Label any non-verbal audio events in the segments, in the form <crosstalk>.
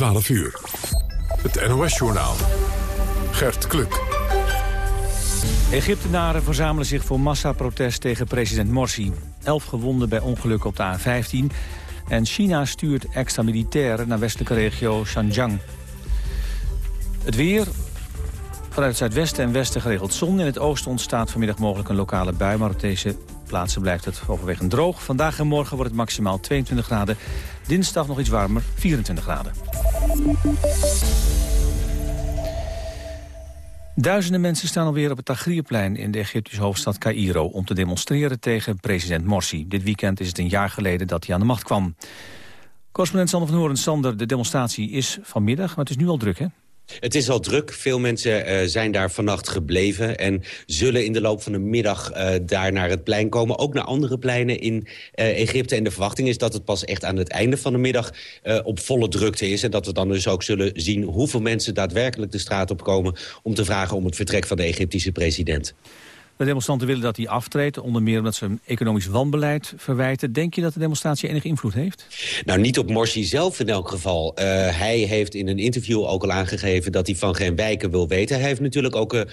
12 uur. Het NOS-journaal. Gert Kluk. Egyptenaren verzamelen zich voor massaprotest tegen president Morsi. Elf gewonden bij ongelukken op de A15. En China stuurt extra militairen naar westelijke regio Xinjiang. Het weer, Vanuit het zuidwesten en westen geregeld zon. In het oosten ontstaat vanmiddag mogelijk een lokale bui... maar op deze plaatsen blijft het overwegend droog. Vandaag en morgen wordt het maximaal 22 graden. Dinsdag nog iets warmer, 24 graden. Duizenden mensen staan alweer op het Tagrierplein in de Egyptische hoofdstad Cairo... om te demonstreren tegen president Morsi. Dit weekend is het een jaar geleden dat hij aan de macht kwam. Correspondent Sander van Horen, Sander, de demonstratie is vanmiddag... maar het is nu al druk, hè? Het is al druk. Veel mensen uh, zijn daar vannacht gebleven... en zullen in de loop van de middag uh, daar naar het plein komen. Ook naar andere pleinen in uh, Egypte. En de verwachting is dat het pas echt aan het einde van de middag... op volle drukte is. En dat we dan dus ook zullen zien hoeveel mensen daadwerkelijk de straat op komen... om te vragen om het vertrek van de Egyptische president. De demonstranten willen dat hij aftreedt, onder meer omdat ze een economisch wanbeleid verwijten. Denk je dat de demonstratie enige invloed heeft? Nou, niet op Morsi zelf in elk geval. Uh, hij heeft in een interview ook al aangegeven dat hij van geen wijken wil weten. Hij heeft natuurlijk ook uh,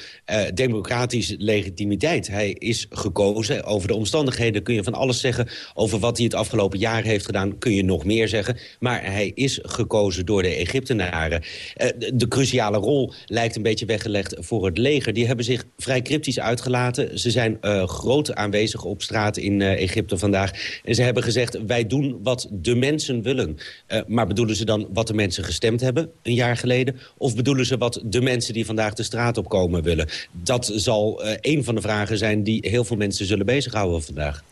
democratische legitimiteit. Hij is gekozen. Over de omstandigheden kun je van alles zeggen. Over wat hij het afgelopen jaar heeft gedaan kun je nog meer zeggen. Maar hij is gekozen door de Egyptenaren. De cruciale rol lijkt een beetje weggelegd voor het leger. Die hebben zich vrij cryptisch uitgelaten ze zijn uh, groot aanwezig op straat in uh, Egypte vandaag. En ze hebben gezegd, wij doen wat de mensen willen. Uh, maar bedoelen ze dan wat de mensen gestemd hebben een jaar geleden? Of bedoelen ze wat de mensen die vandaag de straat opkomen willen? Dat zal een van de vragen zijn die heel veel mensen zullen bezighouden vandaag.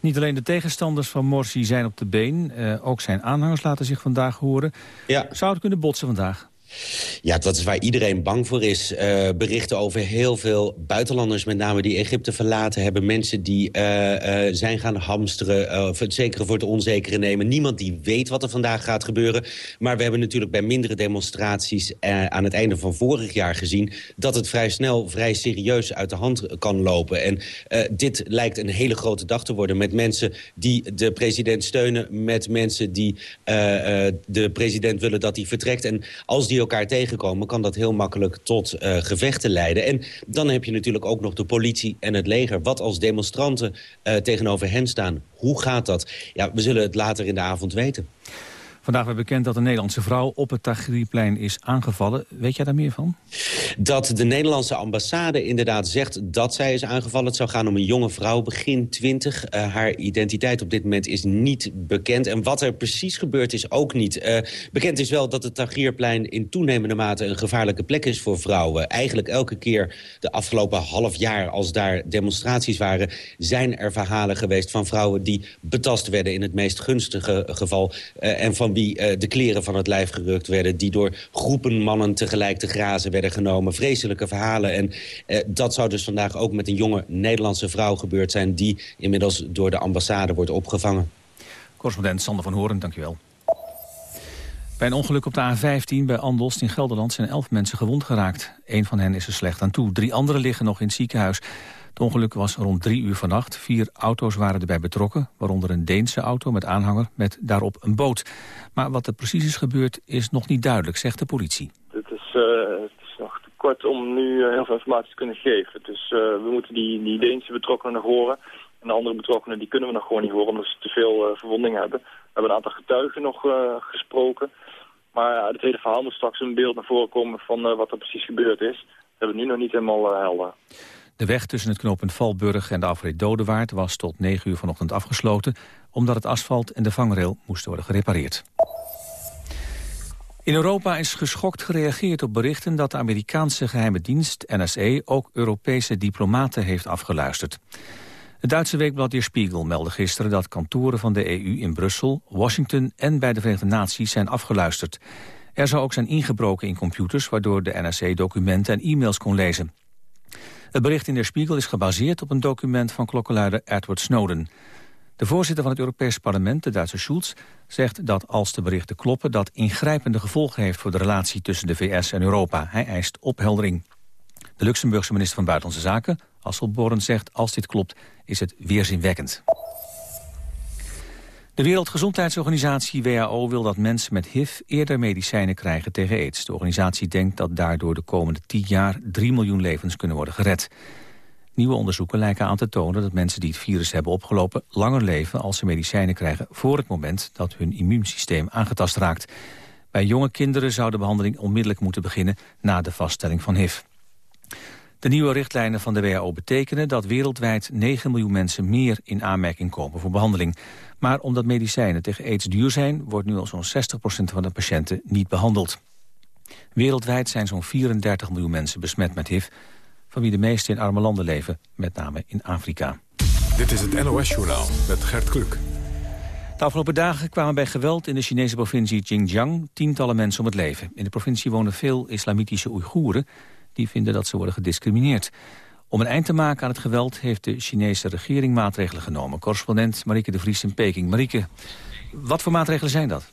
Niet alleen de tegenstanders van Morsi zijn op de been. ook zijn aanhangers laten zich vandaag horen. Ja. Zou het kunnen botsen vandaag? Ja, dat is waar iedereen bang voor is. Uh, berichten over heel veel buitenlanders, met name die Egypte verlaten hebben. Mensen die uh, uh, zijn gaan hamsteren, of het zekere voor het onzekere nemen. Niemand die weet wat er vandaag gaat gebeuren. Maar we hebben natuurlijk bij mindere demonstraties aan het einde van vorig jaar gezien... dat het vrij snel, vrij serieus uit de hand kan lopen. En dit lijkt een hele grote dag te worden met mensen die de president steunen... met mensen die de president willen dat hij vertrekt. En als die elkaar tegenkomen... kan dat heel makkelijk tot uh, gevechten leiden. En dan heb je natuurlijk ook nog de politie en het leger. Wat als demonstranten uh, tegenover hen staan? Hoe gaat dat? Ja, we zullen het later in de avond weten. Vandaag werd bekend dat een Nederlandse vrouw op het Tahrirplein is aangevallen. Weet jij daar meer van? Dat de Nederlandse ambassade inderdaad zegt dat zij is aangevallen. Het zou gaan om een jonge vrouw, begin twintig. Uh, haar identiteit op dit moment is niet bekend. En wat er precies gebeurd is ook niet. Uh, bekend is wel dat het Tahrirplein in toenemende mate een gevaarlijke plek is voor vrouwen. Eigenlijk elke keer de afgelopen half jaar als daar demonstraties waren... zijn er verhalen geweest van vrouwen die betast werden in het meest gunstige geval. Uh, en van uh, de kleren van het lijf gerukt werden... die door groepen mannen tegelijk te grazen werden genomen. Vreselijke verhalen. En uh, dat zou dus vandaag ook met een jonge Nederlandse vrouw gebeurd zijn... die inmiddels door de ambassade wordt opgevangen. Correspondent Sander van Horen, dankjewel. Bij een ongeluk op de A15 bij Andelst in Gelderland zijn elf mensen gewond geraakt. Een van hen is er slecht aan toe. Drie anderen liggen nog in het ziekenhuis. Het ongeluk was rond drie uur vannacht. Vier auto's waren erbij betrokken, waaronder een Deense auto met aanhanger met daarop een boot. Maar wat er precies is gebeurd is nog niet duidelijk, zegt de politie. Het is, uh, het is nog te kort om nu uh, heel veel informatie te kunnen geven. Dus uh, we moeten die, die Deense betrokkenen nog horen. En de andere betrokkenen die kunnen we nog gewoon niet horen omdat ze te veel verwondingen hebben. We hebben een aantal getuigen nog gesproken. Maar het hele verhaal moet straks een beeld naar voren komen van wat er precies gebeurd is. Dat hebben we nu nog niet helemaal helder. De weg tussen het knooppunt Valburg en de afrit Dodewaard was tot 9 uur vanochtend afgesloten, omdat het asfalt en de vangrail moesten worden gerepareerd. In Europa is geschokt gereageerd op berichten dat de Amerikaanse geheime dienst NSE ook Europese diplomaten heeft afgeluisterd. Het Duitse weekblad Der Spiegel meldde gisteren dat kantoren van de EU in Brussel, Washington en bij de Verenigde Naties zijn afgeluisterd. Er zou ook zijn ingebroken in computers waardoor de NSE documenten en e-mails kon lezen. Het bericht in Der Spiegel is gebaseerd op een document van klokkenluider Edward Snowden. De voorzitter van het Europees Parlement, de Duitse Schulz, zegt dat als de berichten kloppen... dat ingrijpende gevolgen heeft voor de relatie tussen de VS en Europa. Hij eist opheldering. De Luxemburgse minister van Buitenlandse Zaken, Asselborn, zegt... als dit klopt, is het weerzinwekkend. De Wereldgezondheidsorganisatie WHO wil dat mensen met HIV eerder medicijnen krijgen tegen aids. De organisatie denkt dat daardoor de komende 10 jaar 3 miljoen levens kunnen worden gered. Nieuwe onderzoeken lijken aan te tonen dat mensen die het virus hebben opgelopen... langer leven als ze medicijnen krijgen voor het moment dat hun immuunsysteem aangetast raakt. Bij jonge kinderen zou de behandeling onmiddellijk moeten beginnen na de vaststelling van HIV. De nieuwe richtlijnen van de WHO betekenen dat wereldwijd 9 miljoen mensen meer in aanmerking komen voor behandeling. Maar omdat medicijnen tegen aids duur zijn, wordt nu al zo'n 60% van de patiënten niet behandeld. Wereldwijd zijn zo'n 34 miljoen mensen besmet met HIV, van wie de meeste in arme landen leven, met name in Afrika. Dit is het NOS-journaal met Gert Kluk. De afgelopen dagen kwamen bij geweld in de Chinese provincie Xinjiang tientallen mensen om het leven. In de provincie wonen veel islamitische Oeigoeren die vinden dat ze worden gediscrimineerd. Om een eind te maken aan het geweld heeft de Chinese regering maatregelen genomen. Correspondent Marieke de Vries in Peking. Marieke, wat voor maatregelen zijn dat?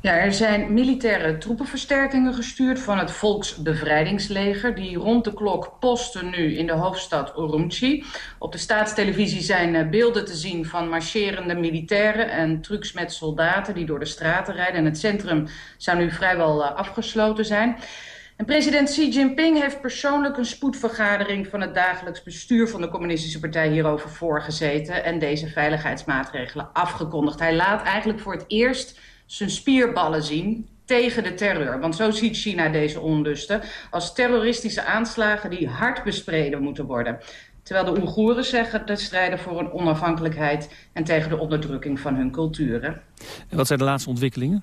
Ja, er zijn militaire troepenversterkingen gestuurd van het Volksbevrijdingsleger... die rond de klok posten nu in de hoofdstad Urumqi. Op de staatstelevisie zijn eh, beelden te zien van marcherende militairen... en trucks met soldaten die door de straten rijden. En het centrum zou nu vrijwel eh, afgesloten zijn. En president Xi Jinping heeft persoonlijk een spoedvergadering van het dagelijks bestuur van de Communistische Partij hierover voorgezeten en deze veiligheidsmaatregelen afgekondigd. Hij laat eigenlijk voor het eerst zijn spierballen zien tegen de terreur. Want zo ziet China deze onlusten als terroristische aanslagen die hard bespreden moeten worden. Terwijl de Oeigoeren zeggen te strijden voor een onafhankelijkheid en tegen de onderdrukking van hun culturen. En wat zijn de laatste ontwikkelingen?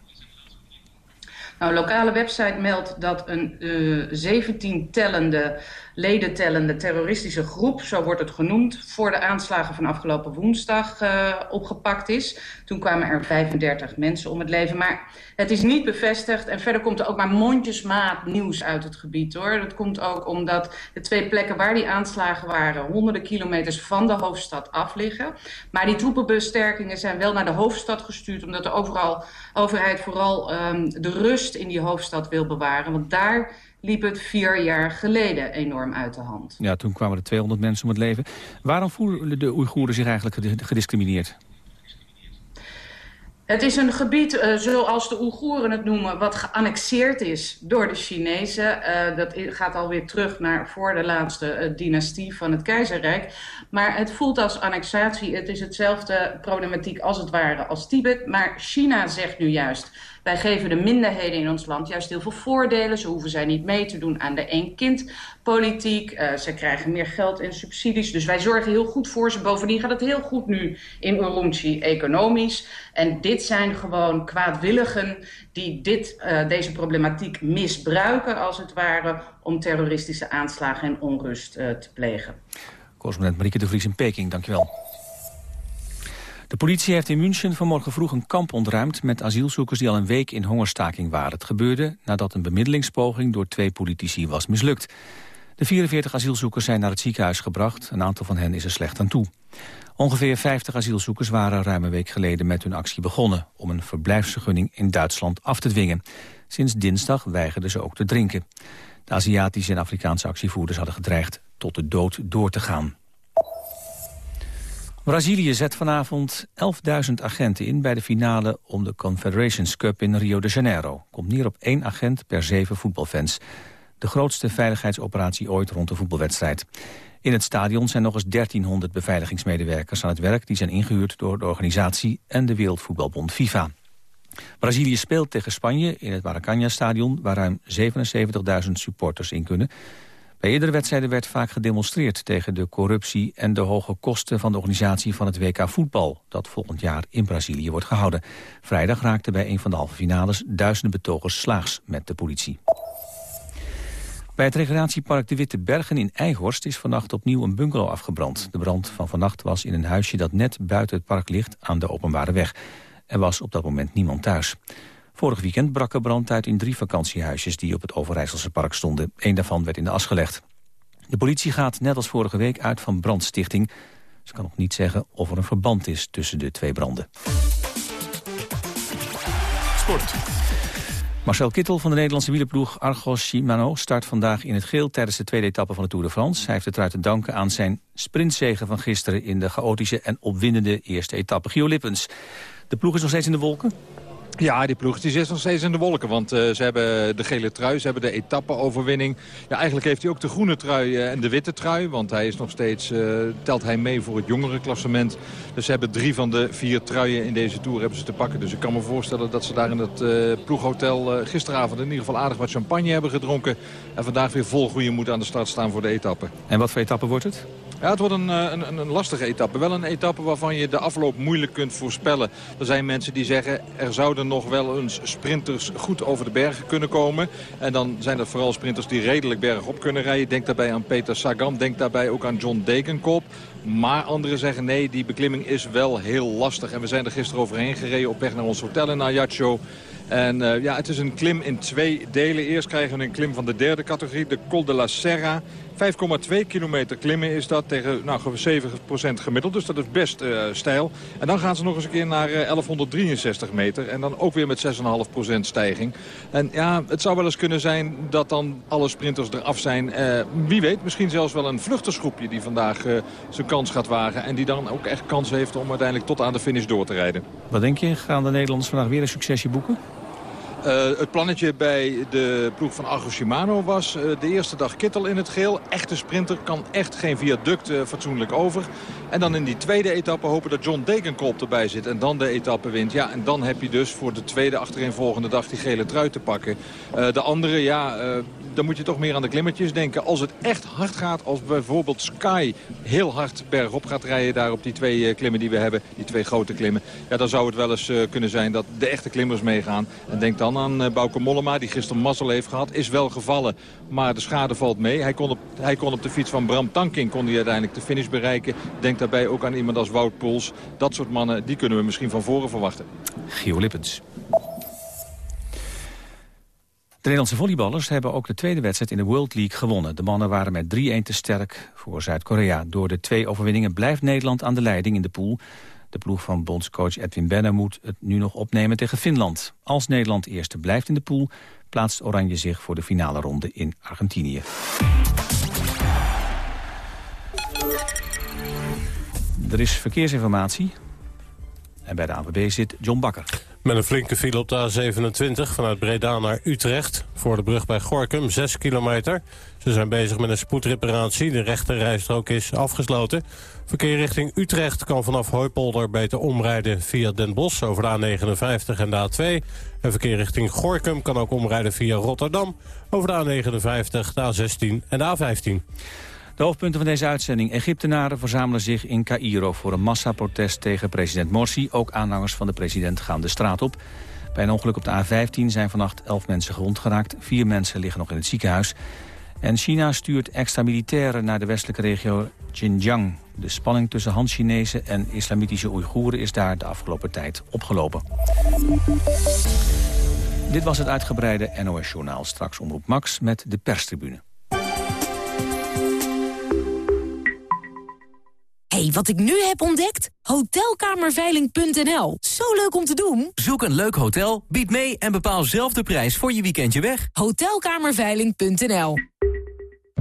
Nou, lokale website meldt dat een uh, 17 tellende leden tellende terroristische groep, zo wordt het genoemd, voor de aanslagen van afgelopen woensdag uh, opgepakt is. Toen kwamen er 35 mensen om het leven. Maar het is niet bevestigd en verder komt er ook maar mondjesmaat nieuws uit het gebied hoor. Dat komt ook omdat de twee plekken waar die aanslagen waren honderden kilometers van de hoofdstad af liggen. Maar die troepenbesterkingen zijn wel naar de hoofdstad gestuurd omdat de overal, overheid vooral um, de rust in die hoofdstad wil bewaren. Want daar liep het vier jaar geleden enorm uit de hand. Ja, toen kwamen er 200 mensen om het leven. Waarom voelen de Oeigoeren zich eigenlijk gediscrimineerd? Het is een gebied, uh, zoals de Oeigoeren het noemen, wat geannexeerd is door de Chinezen. Uh, dat gaat alweer terug naar voor de laatste uh, dynastie van het keizerrijk. Maar het voelt als annexatie. Het is hetzelfde problematiek als het ware als Tibet. Maar China zegt nu juist, wij geven de minderheden in ons land juist heel veel voordelen. Ze hoeven zij niet mee te doen aan de één-kind-politiek. Uh, ze krijgen meer geld en subsidies. Dus wij zorgen heel goed voor ze. Bovendien gaat het heel goed nu in Urumqi economisch. En dit zijn gewoon kwaadwilligen die dit, uh, deze problematiek misbruiken, als het ware, om terroristische aanslagen en onrust uh, te plegen. Correspondent Marieke de Vries in Peking, dankjewel. De politie heeft in München vanmorgen vroeg een kamp ontruimd... met asielzoekers die al een week in hongerstaking waren. Het gebeurde nadat een bemiddelingspoging door twee politici was mislukt. De 44 asielzoekers zijn naar het ziekenhuis gebracht. Een aantal van hen is er slecht aan toe. Ongeveer 50 asielzoekers waren ruim een week geleden met hun actie begonnen... om een verblijfsvergunning in Duitsland af te dwingen. Sinds dinsdag weigerden ze ook te drinken. De Aziatische en Afrikaanse actievoerders hadden gedreigd tot de dood door te gaan. Brazilië zet vanavond 11.000 agenten in bij de finale om de Confederations Cup in Rio de Janeiro. Komt neer op één agent per zeven voetbalfans. De grootste veiligheidsoperatie ooit rond de voetbalwedstrijd. In het stadion zijn nog eens 1300 beveiligingsmedewerkers aan het werk... die zijn ingehuurd door de organisatie en de Wereldvoetbalbond FIFA. Brazilië speelt tegen Spanje in het Maracanã-stadion... waar ruim 77.000 supporters in kunnen. Bij eerdere wedstrijden werd vaak gedemonstreerd tegen de corruptie en de hoge kosten van de organisatie van het WK voetbal, dat volgend jaar in Brazilië wordt gehouden. Vrijdag raakten bij een van de halve finales duizenden betogers slaags met de politie. Bij het recreatiepark De Witte Bergen in Eijhorst is vannacht opnieuw een bungalow afgebrand. De brand van vannacht was in een huisje dat net buiten het park ligt aan de openbare weg. Er was op dat moment niemand thuis. Vorig weekend brak er brand uit in drie vakantiehuisjes die op het Overijsselse park stonden. Eén daarvan werd in de as gelegd. De politie gaat net als vorige week uit van brandstichting. Ze kan nog niet zeggen of er een verband is tussen de twee branden. Sport. Marcel Kittel van de Nederlandse wielerploeg Argos Shimano start vandaag in het geel tijdens de tweede etappe van de Tour de France. Hij heeft het eruit te danken aan zijn sprintzegen van gisteren in de chaotische en opwindende eerste etappe. Gio Lippens, de ploeg is nog steeds in de wolken? Ja, die ploeg die zit nog steeds in de wolken. Want uh, ze hebben de gele trui, ze hebben de etappe-overwinning. Ja, eigenlijk heeft hij ook de groene trui uh, en de witte trui. Want hij is nog steeds, uh, telt hij mee voor het jongere klassement. Dus ze hebben drie van de vier truien in deze Tour hebben ze te pakken. Dus ik kan me voorstellen dat ze daar in het ploeghotel gisteravond in ieder geval aardig wat champagne hebben gedronken. En vandaag weer vol goede moed aan de start staan voor de etappe. En wat voor etappe wordt het? Ja, het wordt een, een, een, lastige etappe. Wel een etappe waarvan je de afloop moeilijk kunt voorspellen. Er zijn mensen die zeggen er zouden nog wel eens sprinters goed over de bergen kunnen komen. En dan zijn dat vooral sprinters die redelijk bergop kunnen rijden. Denk daarbij aan Peter Sagan, denk daarbij ook aan John Dekenkop. Maar anderen zeggen nee, die beklimming is wel heel lastig. En we zijn er gisteren overheen gereden op weg naar ons hotel in Ajaccio. En uh, ja, het is een klim in twee delen. Eerst krijgen we een klim van de derde categorie, de Col de la Serra. 5,2 kilometer klimmen is dat tegen nou, 7% gemiddeld. Dus dat is best uh, steil. En dan gaan ze nog eens een keer naar uh, 1163 meter. En dan ook weer met 6,5% stijging. En ja, het zou wel eens kunnen zijn dat dan alle sprinters eraf zijn. Uh, wie weet, misschien zelfs wel een vluchtersgroepje die vandaag zijn kans gaat wagen. En die dan ook echt kans heeft om uiteindelijk tot aan de finish door te rijden. Wat denk je? Gaan de Nederlanders vandaag weer een succesje boeken? Uh, het plannetje bij de ploeg van Argo Shimano was uh, de eerste dag Kittel in het geel. Echte sprinter kan echt geen viaduct uh, fatsoenlijk over. En dan in die tweede etappe hopen dat John Degenkolb erbij zit. En dan de etappe wint. Ja, en dan heb je dus voor de tweede achtereenvolgende dag die gele trui te pakken. de andere, ja, dan moet je toch meer aan de klimmetjes denken. Als het echt hard gaat, als bijvoorbeeld Sky heel hard bergop gaat rijden... daar op die twee klimmen die we hebben, die twee grote klimmen... ja, dan zou het wel eens kunnen zijn dat de echte klimmers meegaan. En denk dan aan uh, Bauke Mollema, die gisteren mazzel heeft gehad. Is wel gevallen, maar de schade valt mee. Hij kon op, hij kon op de fiets van Bram Tanking kon hij uiteindelijk de finish bereiken. Denk daarbij ook aan iemand als Wout Poels. Dat soort mannen, die kunnen we misschien van voren verwachten. Gio Lippens. De Nederlandse volleyballers hebben ook de tweede wedstrijd in de World League gewonnen. De mannen waren met 3-1 te sterk voor Zuid-Korea. Door de twee overwinningen blijft Nederland aan de leiding in de pool. De ploeg van bondscoach Edwin Benner moet het nu nog opnemen tegen Finland. Als Nederland eerste blijft in de pool... plaatst Oranje zich voor de finale ronde in Argentinië. Er is verkeersinformatie. En bij de ANWB zit John Bakker. Met een flinke file op de A27 vanuit Breda naar Utrecht. Voor de brug bij Gorkum, 6 kilometer. Ze zijn bezig met een spoedreparatie. De rechte rijstrook is afgesloten. Verkeer richting Utrecht kan vanaf Hooipolder beter omrijden via Den Bosch over de A59 en de A2. En verkeer richting Gorkum kan ook omrijden via Rotterdam over de A59, de A16 en de A15. De hoofdpunten van deze uitzending. Egyptenaren verzamelen zich in Cairo voor een massaprotest tegen president Morsi. Ook aanhangers van de president gaan de straat op. Bij een ongeluk op de A15 zijn vannacht 11 mensen gewond geraakt. Vier mensen liggen nog in het ziekenhuis. En China stuurt extra militairen naar de westelijke regio Xinjiang. De spanning tussen Han-Chinezen en islamitische Oeigoeren is daar de afgelopen tijd opgelopen. Dit was het uitgebreide NOS-journaal. Straks omroep Max met de perstribune. Hey, wat ik nu heb ontdekt? Hotelkamerveiling.nl. Zo leuk om te doen. Zoek een leuk hotel, bied mee en bepaal zelf de prijs voor je weekendje weg. Hotelkamerveiling.nl.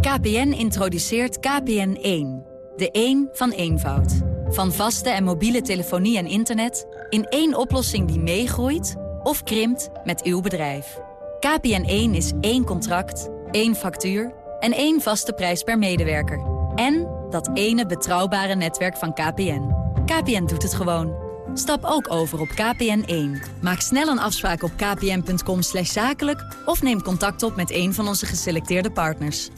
KPN introduceert KPN1. De 1 van eenvoud. Van vaste en mobiele telefonie en internet... in één oplossing die meegroeit of krimpt met uw bedrijf. KPN1 is één contract, één factuur en één vaste prijs per medewerker. En dat ene betrouwbare netwerk van KPN. KPN doet het gewoon. Stap ook over op KPN1. Maak snel een afspraak op kpn.com zakelijk... of neem contact op met een van onze geselecteerde partners.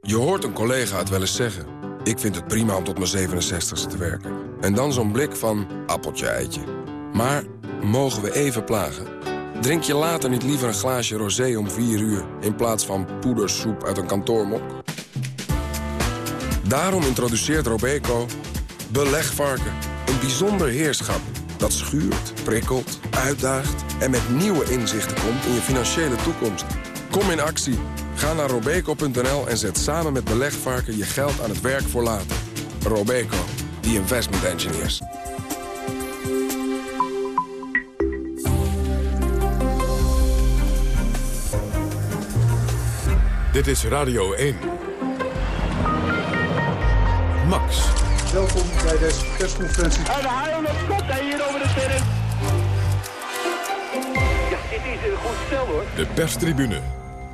Je hoort een collega het wel eens zeggen. Ik vind het prima om tot mijn 67ste te werken. En dan zo'n blik van appeltje-eitje. Maar mogen we even plagen? Drink je later niet liever een glaasje rosé om 4 uur... in plaats van poedersoep uit een kantoormok? Daarom introduceert Robeco Belegvarken. Een bijzonder heerschap dat schuurt, prikkelt, uitdaagt... en met nieuwe inzichten komt in je financiële toekomst. Kom in actie. Ga naar robeco.nl en zet samen met Belegvarken je geld aan het werk voor later. Robeco, the investment engineers. Dit is Radio 1. Max. Welkom bij deze persconferentie. En de haal op kop hier over de sterren. Ja, dit is een goed stel hoor. De perstribune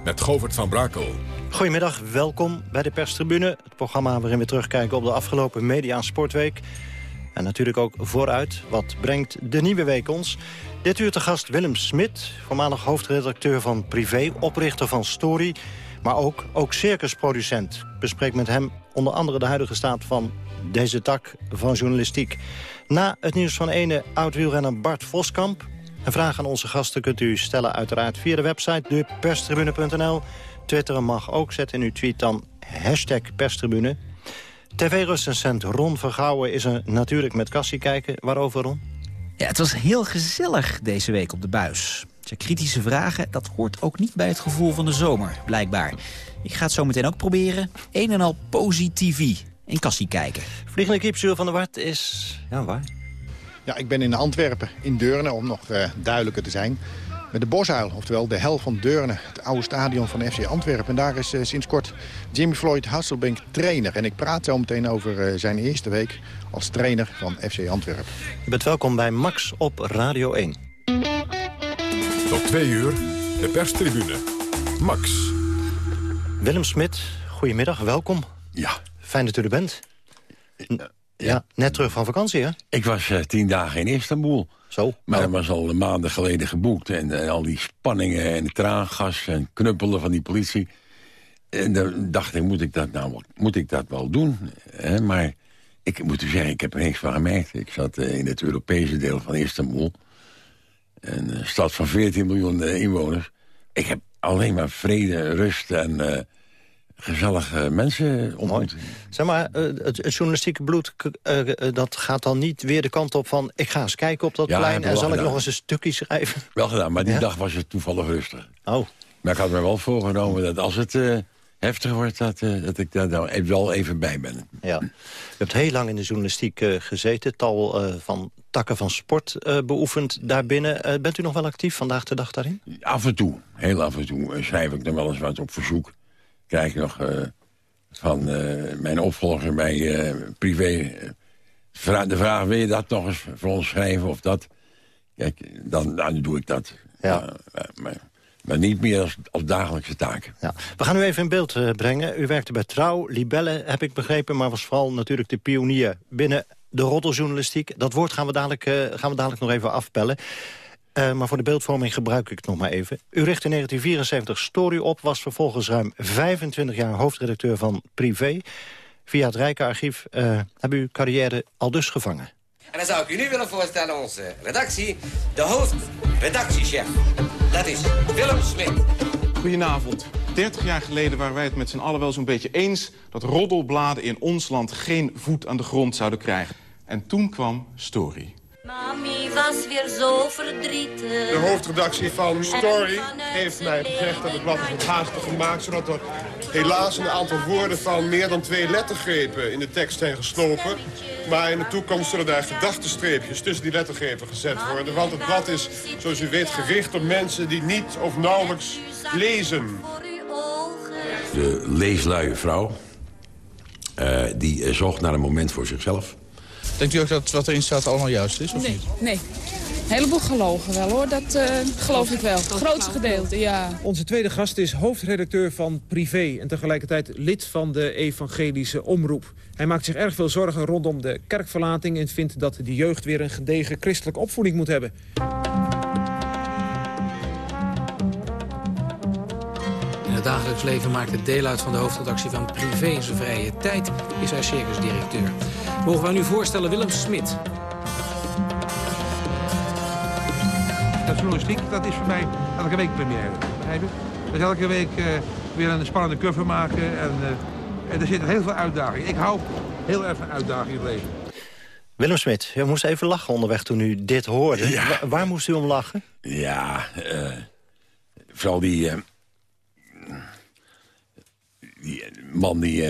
met Govert van Brakel. Goedemiddag, welkom bij de perstribune. Het programma waarin we terugkijken op de afgelopen Media Sportweek. En natuurlijk ook vooruit, wat brengt de nieuwe week ons? Dit uur te gast Willem Smit, voormalig hoofdredacteur van Privé... oprichter van Story, maar ook, ook circusproducent. Bespreek met hem onder andere de huidige staat van deze tak van journalistiek. Na het nieuws van ene oud-wielrenner Bart Voskamp... Een vraag aan onze gasten kunt u stellen uiteraard via de website deperstribune.nl. Twitteren mag ook, zet in uw tweet dan hashtag perstribune. TV-recensent Ron Vergouwen is er natuurlijk met Cassie kijken. Waarover, Ron? Ja, het was heel gezellig deze week op de buis. Tja, kritische vragen, dat hoort ook niet bij het gevoel van de zomer, blijkbaar. Ik ga het zo meteen ook proberen. Een en al positivi in Cassie kijken. Vliegende Kiepzuur van der Wart is... Ja, waar? Ja, ik ben in Antwerpen, in Deurne, om nog uh, duidelijker te zijn. Met de Bosuil, oftewel de hel van Deurne. Het oude stadion van FC Antwerpen. En daar is uh, sinds kort Jimmy Floyd Hasselbank trainer. En ik praat zo meteen over uh, zijn eerste week als trainer van FC Antwerpen. Je bent welkom bij Max op Radio 1. Tot twee uur, de perstribune. Max. Willem Smit, goedemiddag, welkom. Ja. Fijn dat u er bent. Ja. ja, net terug van vakantie, hè? Ik was uh, tien dagen in Istanbul. Zo? Maar dat was al maanden geleden geboekt. En, en al die spanningen en traangas en knuppelen van die politie. En dan dacht ik, moet ik dat nou moet ik dat wel doen? Hè? Maar ik moet u zeggen, ik heb er niks van gemerkt. Ik zat uh, in het Europese deel van Istanbul. Een uh, stad van 14 miljoen inwoners. Ik heb alleen maar vrede, rust en gezellige mensen ontmoet. Zeg maar, het, het journalistieke bloed, uh, dat gaat dan niet weer de kant op van... ik ga eens kijken op dat ja, plein en zal gedaan. ik nog eens een stukje schrijven? Wel gedaan, maar die Ja? dag was het toevallig rustig. Oh, Maar ik had me wel voorgenomen dat als het heftig wordt... Dat, uh, dat ik daar nou wel even bij ben. ja. U hebt heel lang in de journalistiek uh, gezeten, tal van takken van sport beoefend daarbinnen. bent u nog wel actief vandaag de dag daarin? Af en toe, heel af en toe schrijf ik dan wel eens wat op verzoek krijg ik nog van mijn opvolger bij privé... Vra de vraag, wil je dat nog eens voor ons schrijven of dat? Kijk, dan, dan doe ik dat. Ja. maar, maar niet meer als, als dagelijkse taak. Ja. We gaan u even in beeld brengen. U werkte bij Trouw, Libelle, heb ik begrepen... maar was vooral natuurlijk de pionier binnen de roddeljournalistiek. Dat woord gaan we dadelijk, gaan we dadelijk nog even afpellen. Uh, maar voor de beeldvorming gebruik ik het nog maar even. U richt in 1974 Story op, was vervolgens ruim 25 jaar hoofdredacteur van Privé. Via het Rijke Archief uh, hebben uw carrière al dus gevangen. En dan zou ik u nu willen voorstellen onze redactie, de hoofdredactiechef. Dat is Willem Smit. Goedenavond. 30 jaar geleden waren wij het met z'n allen wel zo'n beetje eens... dat roddelbladen in ons land geen voet aan de grond zouden krijgen. En toen kwam Story. Mami was weer zo verdrietig. De hoofdredactie van Story heeft mij gezegd dat het blad is wat haastig gemaakt... zodat er helaas een aantal woorden van meer dan twee lettergrepen in de tekst zijn geslopen. Maar in de toekomst zullen daar gedachtenstreepjes tussen die lettergrepen gezet worden. Want het blad is, zoals u weet, gericht op mensen die niet of nauwelijks lezen. De leesluie vrouw, uh, die zocht naar een moment voor zichzelf... Denkt u ook dat wat erin staat allemaal juist is, of nee, niet? Nee, een heleboel gelogen wel hoor, dat uh, geloof ik wel. Het grootste gedeelte, ja. Onze tweede gast is hoofdredacteur van Privé... en tegelijkertijd lid van de evangelische omroep. Hij maakt zich erg veel zorgen rondom de kerkverlating... en vindt dat de jeugd weer een gedegen christelijke opvoeding moet hebben. In het dagelijks leven maakt het deel uit van de hoofdredactie van Privé in zijn vrije tijd... is hij circusdirecteur. Mogen wij nu voorstellen Willem Smit. Dat journalistiek, dat is voor mij elke week première. Begrijp je? Dus elke week uh, weer een spannende cover maken. En, uh, en er zitten heel veel uitdagingen. Ik hou heel erg van uitdagingen in het leven. Willem Smit, u moest even lachen onderweg toen u dit hoorde. Ja. Wa waar moest u om lachen? Ja, uh, vooral die, die man die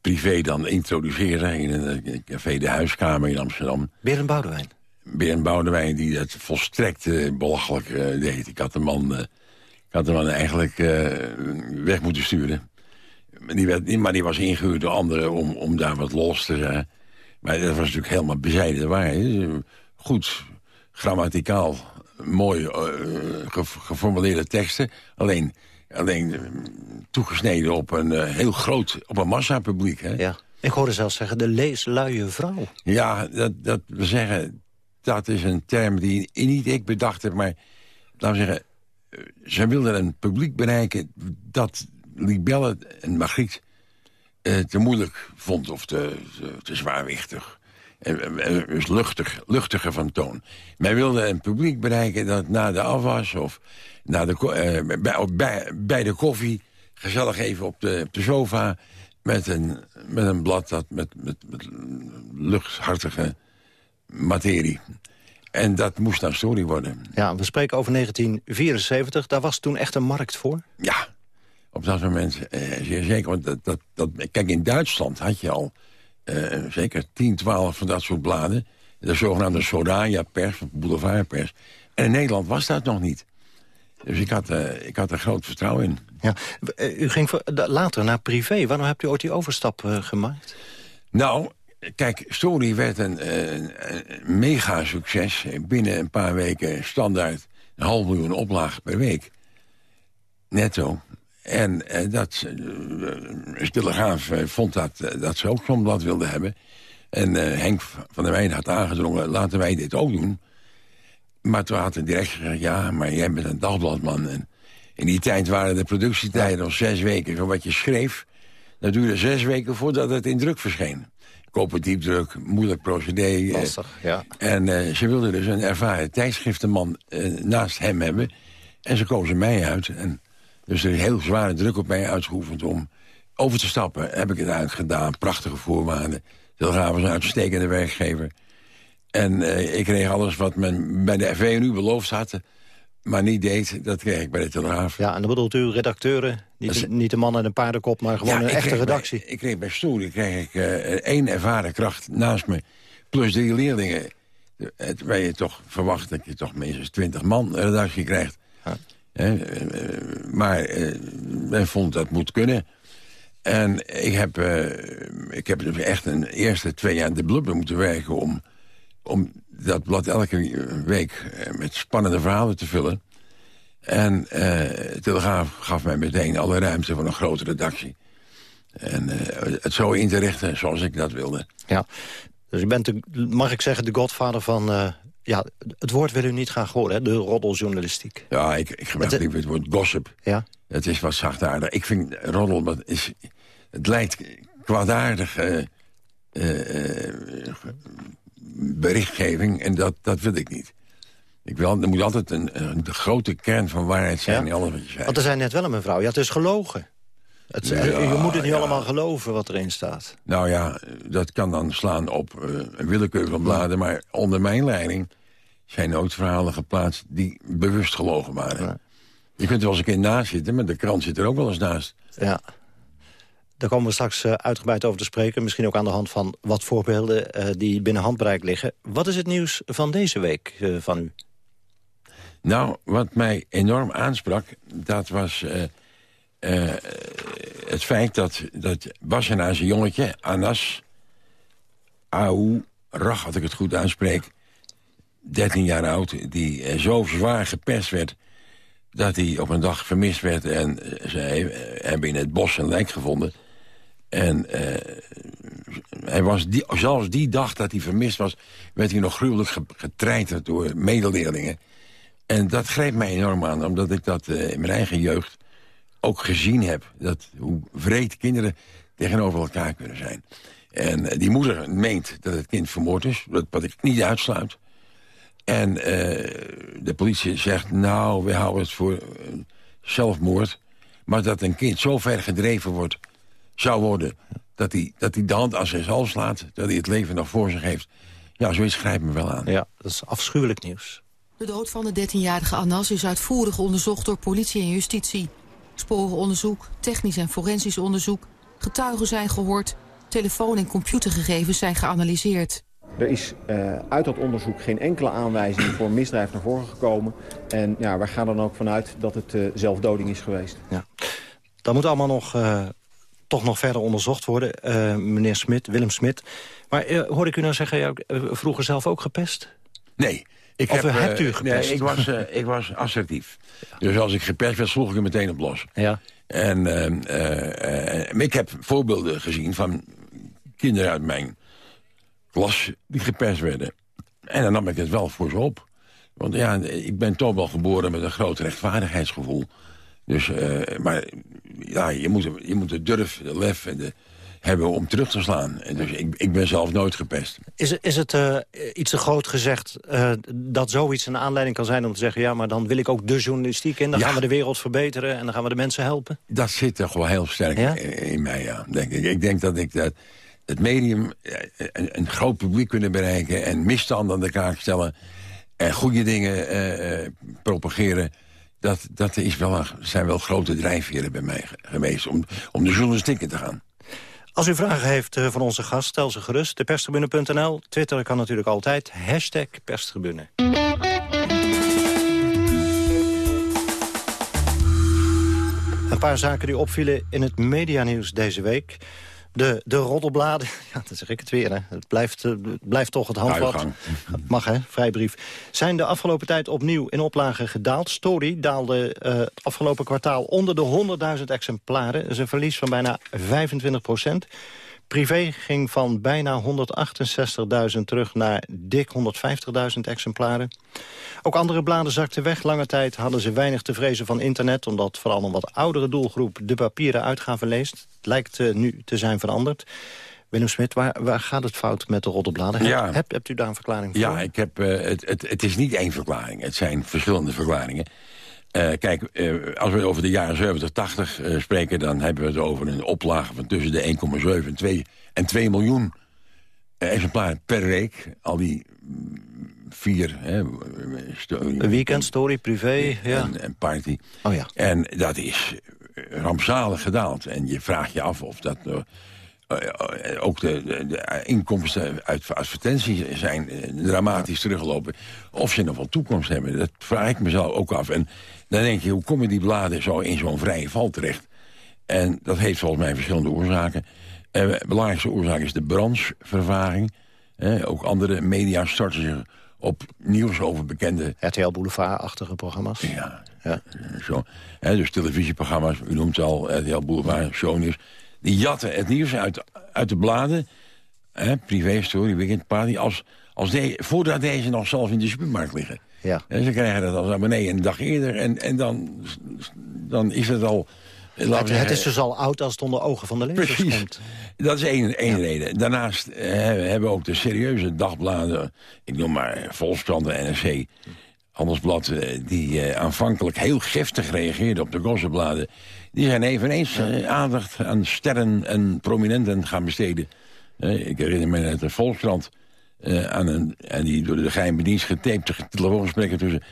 privé dan introduceren in een café De Huiskamer in Amsterdam. Berend Boudewijn. Berend Boudewijn die dat volstrekt uh, belachelijk uh, deed. Ik had de man Ik had hem dan eigenlijk eh, weg moeten sturen. Maar die, werd, maar die was ingehuurd door anderen om, om daar wat los te zeggen. Maar dat was natuurlijk helemaal bezijden de waarheid. Goed, grammaticaal, mooi geformuleerde teksten. Alleen, alleen toegesneden op een heel groot, op een massapubliek. Hè? Ja. Ik hoorde zelfs zeggen, de leesluie vrouw. Ja, dat, dat we zeggen, dat is een term die niet ik bedacht heb, maar laten we zeggen, ze wilden een publiek bereiken dat Libelle en Margriet eh, te moeilijk vond of te, te, zwaarwichtig. Dus luchtig, luchtiger van toon. Men wilde een publiek bereiken dat na de afwas of na de, bij, bij, bij, de koffie... gezellig even op de, op de sofa met een, met een blad dat met, met, met luchthartige materie. En dat moest dan story worden. Ja, we spreken over 1974. Daar was toen echt een markt voor? Ja, op dat moment eh, zeer zeker. Want dat, dat, dat, kijk, in Duitsland had je al eh, zeker 10, 12 van dat soort bladen. De zogenaamde Soraya-pers, boulevardpers. En in Nederland was dat nog niet. Dus ik had, uh, ik had er groot vertrouwen in. Ja. U ging later naar privé. Waarom hebt u ooit die overstap uh, gemaakt? Nou, Kijk, Story werd een, een, een mega succes. Binnen een paar weken standaard een half miljoen oplaag per week. Netto. En uh, dat, uh, uh, vond dat, dat ze ook zo'n blad wilden hebben. En Henk van der Weijden had aangedrongen, laten wij dit ook doen. Maar toen had de directie gezegd, ja, maar jij bent een dagbladman. En in die tijd waren de productietijden nog zes weken. Zo wat je schreef, dat duurde zes weken voordat het in druk verscheen kopen diepdruk, moeilijk procedé. Eh, Lastig, ja. En ze wilden dus een ervaren tijdschriftenman naast hem hebben. En ze kozen mij uit. En dus er is heel zware druk op mij uitgeoefend om over te stappen. Heb ik het uitgedaan, prachtige voorwaarden. Telegraaf was een uitstekende werkgever. En uh, ik kreeg alles wat men bij de FVNU beloofd had maar niet deed, dat kreeg ik bij de Telegraaf. Ja, en dan bedoelt u redacteuren, niet, de, niet de man en een paardenkop... maar gewoon een echte redactie. Bij, ik kreeg bij Stoel kreeg ik uh, één ervaren kracht naast me... plus drie leerlingen. Het, waar je toch verwacht dat je toch minstens twintig man redactie krijgt. Ja. Uh, maar uh, men vond dat moet kunnen. En ik heb, ik heb dus echt een eerste twee jaar de blubber moeten werken... om, om dat blad elke week eh, met spannende verhalen te vullen. En uh, Telegraaf gaf mij meteen alle ruimte voor een grote redactie. En het zo in te richten zoals ik dat wilde. Ja, dus u bent, de, mag ik zeggen, de godvader van... ja, het woord wil u niet gaan horen, hè? de roddeljournalistiek. Ja, ik, ik gebruik liever het woord gossip. Ja? Het is wat zachtaardig. Ik vind roddel, dat is, het lijkt kwaadaardig berichtgeving en dat, dat wil ik niet. Ik wil, er moet altijd een, een grote kern van waarheid zijn in alles wat je zei. Want er zijn net wel een mevrouw, ja, het is gelogen. Het, ja, je moet het niet allemaal geloven wat erin staat. Nou ja, dat kan dan slaan op uh, een willekeur van bladen... maar onder mijn leiding zijn nooit verhalen geplaatst... die bewust gelogen waren. Je kunt er wel eens een keer naast zitten, maar de krant zit er ook wel eens naast. Ja. Daar komen we straks uh, uitgebreid over te spreken. Misschien ook aan de hand van wat voorbeelden uh, die binnen handbereik liggen. Wat is het nieuws van deze week uh, van u? Nou, wat mij enorm aansprak, dat was het feit dat, dat Wassenaarse jongetje, Anas, Aou, Rach, had ik het goed aanspreek, 13 jaar oud, die zo zwaar gepest werd dat hij op een dag vermist werd en ze hebben in het bos een lijk gevonden. En hij was die, zelfs die dag dat hij vermist was... werd hij nog gruwelijk getreiterd door medeleerlingen. En dat greep mij enorm aan, omdat ik dat in mijn eigen jeugd ook gezien heb. Dat, hoe vreed kinderen tegenover elkaar kunnen zijn. En uh, die moeder meent dat het kind vermoord is, wat ik niet uitsluit. En de politie zegt, nou, we houden het voor zelfmoord. Maar dat een kind zo ver gedreven wordt zou worden... dat hij, dat hij de hand aan zijn hals slaat, dat hij het leven nog voor zich heeft. Ja, zoiets grijpt me wel aan. Ja, dat is afschuwelijk nieuws. De dood van de 13-jarige Anas is uitvoerig onderzocht door politie en justitie. Sporenonderzoek, technisch en forensisch onderzoek, getuigen zijn gehoord... telefoon- en computergegevens zijn geanalyseerd. Er is uh, uit dat onderzoek geen enkele aanwijzing voor misdrijf naar voren gekomen. En ja, wij gaan dan ook vanuit dat het uh, zelfdoding is geweest. Ja. Dat moet allemaal nog, uh, toch nog verder onderzocht worden, meneer Smit, Willem Smit. Maar hoorde ik u nou zeggen, ja, vroeger zelf ook gepest? Nee. Ik of heb, hebt u gepest? Nee, ik was, ik was assertief. Dus als ik gepest werd, sloeg ik er meteen op los. Ja. En ik heb voorbeelden gezien van kinderen uit mijn klas die gepest werden. En dan nam ik het wel voor ze op. Want ja, ik ben toch wel geboren met een groot rechtvaardigheidsgevoel. Dus, uh, maar ja, je moet, je moet de durf, de lef en de, hebben om terug te slaan. Dus ik, ik ben zelf nooit gepest. Is, is het uh, iets te groot gezegd uh, dat zoiets een aanleiding kan zijn om te zeggen... ja, maar dan wil ik ook de journalistiek in, dan Ja. gaan we de wereld verbeteren... en dan gaan we de mensen helpen? Dat zit toch wel heel sterk Ja? in, mij, ja. Denk ik. ik denk dat ik dat het medium eh, een, een groot publiek kunnen bereiken... en misstanden aan de kaak stellen en goede dingen eh, eh, propageren... Dat, dat is wel zijn wel grote drijfveren bij mij ge- geweest om, om de journalistiek in te gaan. Als u vragen heeft eh, van onze gast, stel ze gerust. Deperstribune.nl. Twitter kan natuurlijk altijd. Hashtag perstribune. Een paar zaken die opvielen in het medianieuws deze week. De, de roddelbladen, <laughs> ja, dan zeg ik het weer, hè. Het blijft, eh, blijft toch het handvat. <laughs> Mag, hè, vrijbrief. Zijn de afgelopen tijd opnieuw in oplage gedaald. Story daalde eh, het afgelopen kwartaal onder de 100.000 exemplaren. Dat is een verlies van bijna 25 procent. Privé ging van bijna 168.000 terug naar dik 150.000 exemplaren. Ook andere bladen zakten weg. Lange tijd hadden ze weinig te vrezen van internet... omdat vooral een wat oudere doelgroep de papieren uitgaven leest. Het lijkt eh, nu te zijn veranderd. Willem Smit, waar, waar gaat het fout met de roddelbladen? Heb- Ja. Hebt, hebt u daar een verklaring voor? Ja, ik heb, eh, het, het, het is niet één verklaring. Het zijn verschillende verklaringen. Eh, kijk, eh, als we over de jaren 70, 80 eh, spreken... dan hebben we het over een oplage van tussen de 1,7 en 2, en 2 miljoen exemplaren per week. Al die mm, vier... Hè, weekend, story, privé, ja. en, en party. Oh ja. En dat is rampzalig gedaald. En je vraagt je af of dat... ook de, de, de inkomsten uit advertenties zijn dramatisch teruggelopen. Of ze nog wel toekomst hebben, dat vraag ik mezelf ook af. En dan denk je, hoe komen die bladen zo in zo'n vrije val terecht? En dat heeft volgens mij verschillende oorzaken. Eh, de belangrijkste oorzaak is de branchevervaging. Eh, ook andere media starten zich op nieuws over bekende... RTL Boulevard-achtige programma's. Ja, ja. Zo. Hè, dus televisieprogramma's, u noemt het al, RTL Boulevard, shownieuws. Die jatten het nieuws uit, uit de bladen. Hè, privé story, weekend party. Als, als de, voordat deze nog zelf in de supermarkt liggen. Ja. En ze krijgen dat als abonnee een dag eerder. En, en dan, dan is het al... Het, het is dus al oud als het onder ogen van de lezers Precies. komt. Dat is één, één reden. Daarnaast eh, hebben we ook de serieuze dagbladen... ik noem maar Volkskrant en NRC... Handelsblad, eh, die eh, aanvankelijk heel giftig reageerden op de gossipbladen... die zijn eveneens eh, aandacht aan sterren en prominenten gaan besteden. Ik herinner me net de Volkskrant... eh, aan, een, aan die door de geheime dienst getapte telefoongesprekken tussen...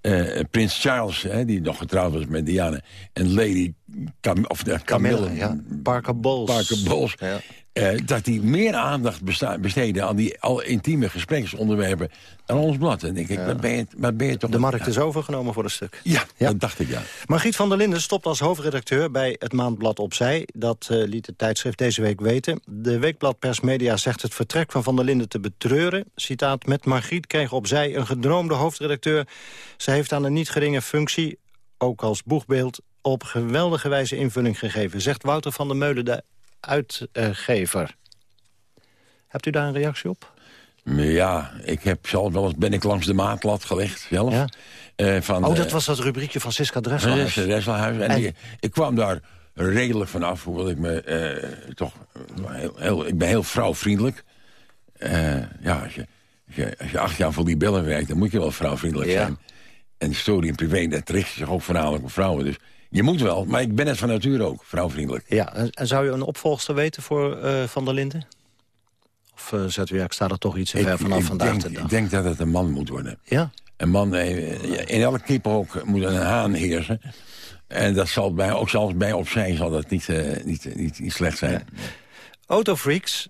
eh, Prins Charles, hè, die nog getrouwd was met Diana... en Lady Cam of, de Camille, Camille, ja. Parker Bowles. Parker Bowles. Eh, dat die meer aandacht besteden aan die al intieme gespreksonderwerpen dan ons blad. En denk ik, wat, ben je, ben je toch... De markt is overgenomen voor een stuk. Ja, dat dacht ik, ja. Margriet van der Linden stopt als hoofdredacteur bij het Maandblad Opzij. Dat eh, liet het tijdschrift deze week weten. De Weekblad Persmedia zegt het vertrek van Van der Linden te betreuren. Citaat, met Margriet kreeg Opzij een gedroomde hoofdredacteur. Ze heeft aan een niet geringe functie, ook als boegbeeld... op geweldige wijze invulling gegeven, zegt Wouter van der Meulen, de uitgever. Hebt u daar een reactie op? Ja, ik heb zelf wel eens, ben ik langs de maatlat gelegd, zelf. Ja? Eh, van, oh, dat eh, was dat rubriekje van Siska Dresselhuis. Dresselhuis. En, En- die- ik kwam daar redelijk vanaf, hoewel ik me eh, toch... heel, heel, ik ben heel vrouwvriendelijk. Ja, als je, als, je, als je acht jaar voor die bellen werkt, dan moet je wel vrouwvriendelijk Ja. zijn. En story en privé, dat richt zich ook voornamelijk op vrouwen. Dus je moet wel, maar ik ben het van nature ook, vrouwvriendelijk. Ja, en, zou je een opvolgster weten voor eh, Van der Linden? Of uh, zet u, ja, ik sta er toch iets ver vanaf ik vandaag denk, de dag. Ik denk dat het een man moet worden. Ja? Een man, eh, in elk kippenhok moet een haan heersen. En dat zal bij, ook zelfs bij opzij zal dat niet, niet, niet, niet slecht zijn. Autofreaks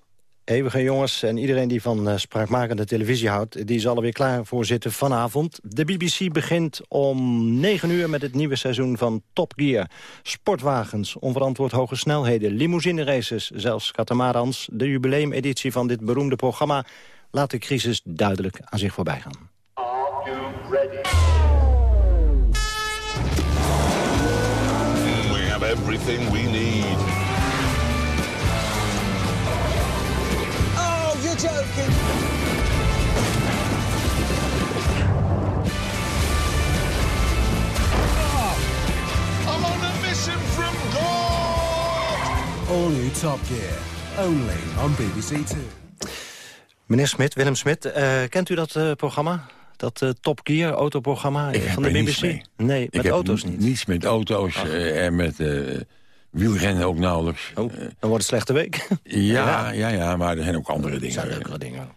eeuwige jongens. En iedereen die van uh, spraakmakende televisie houdt... die zal er weer klaar voor zitten vanavond. De BBC begint om 9 uur met het nieuwe seizoen van Top Gear. Sportwagens, onverantwoord hoge snelheden, limousine races... zelfs katamarans. De jubileumeditie van dit beroemde programma... laat de crisis duidelijk aan zich voorbij gaan. We have everything we need. New Top Gear. Only on BBC Two. Meneer Smit, Willem Smit, uh, kent u dat uh, programma? Dat uh, Top Gear autoprogramma van de BBC? Nee, met auto's niet. Niets met auto's en met wielrennen ook nauwelijks. Oh, dan wordt het slechte week. <laughs> ja, ja, ja, maar er zijn ook andere dingen. Er zijn leukere dingen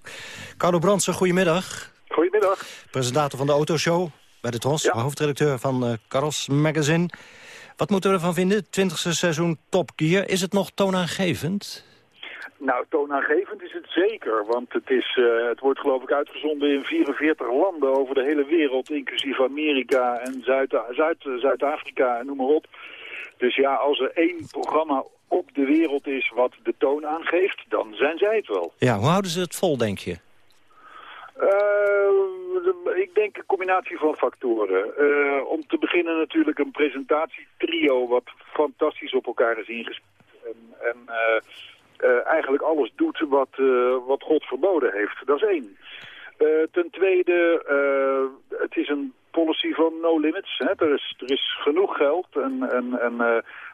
Carlo Brandsen, goedemiddag. Goedemiddag. Presentator van de Autoshow bij de Tros, ja. hoofdredacteur van uh, Carros Magazine. Wat moeten we ervan vinden? 20e seizoen Top Gear. Is het nog toonaangevend? Nou, toonaangevend is het zeker, want het, is, uh, het wordt geloof ik uitgezonden in 44 landen over de hele wereld, inclusief Amerika en Zuid-Afrika Zuid en noem maar op. Dus ja, als er één programma op de wereld is wat de toon aangeeft, dan zijn zij het wel. Ja, hoe houden ze het vol, denk je? Uh, ik denk een combinatie van factoren. Uh, om te beginnen natuurlijk een presentatietrio wat fantastisch op elkaar is ingespeeld. En, en uh, eigenlijk alles doet wat, wat God verboden heeft. Dat is één. ten tweede, het is een policy van no limits. Hè. Er, is, er is genoeg geld en, en, en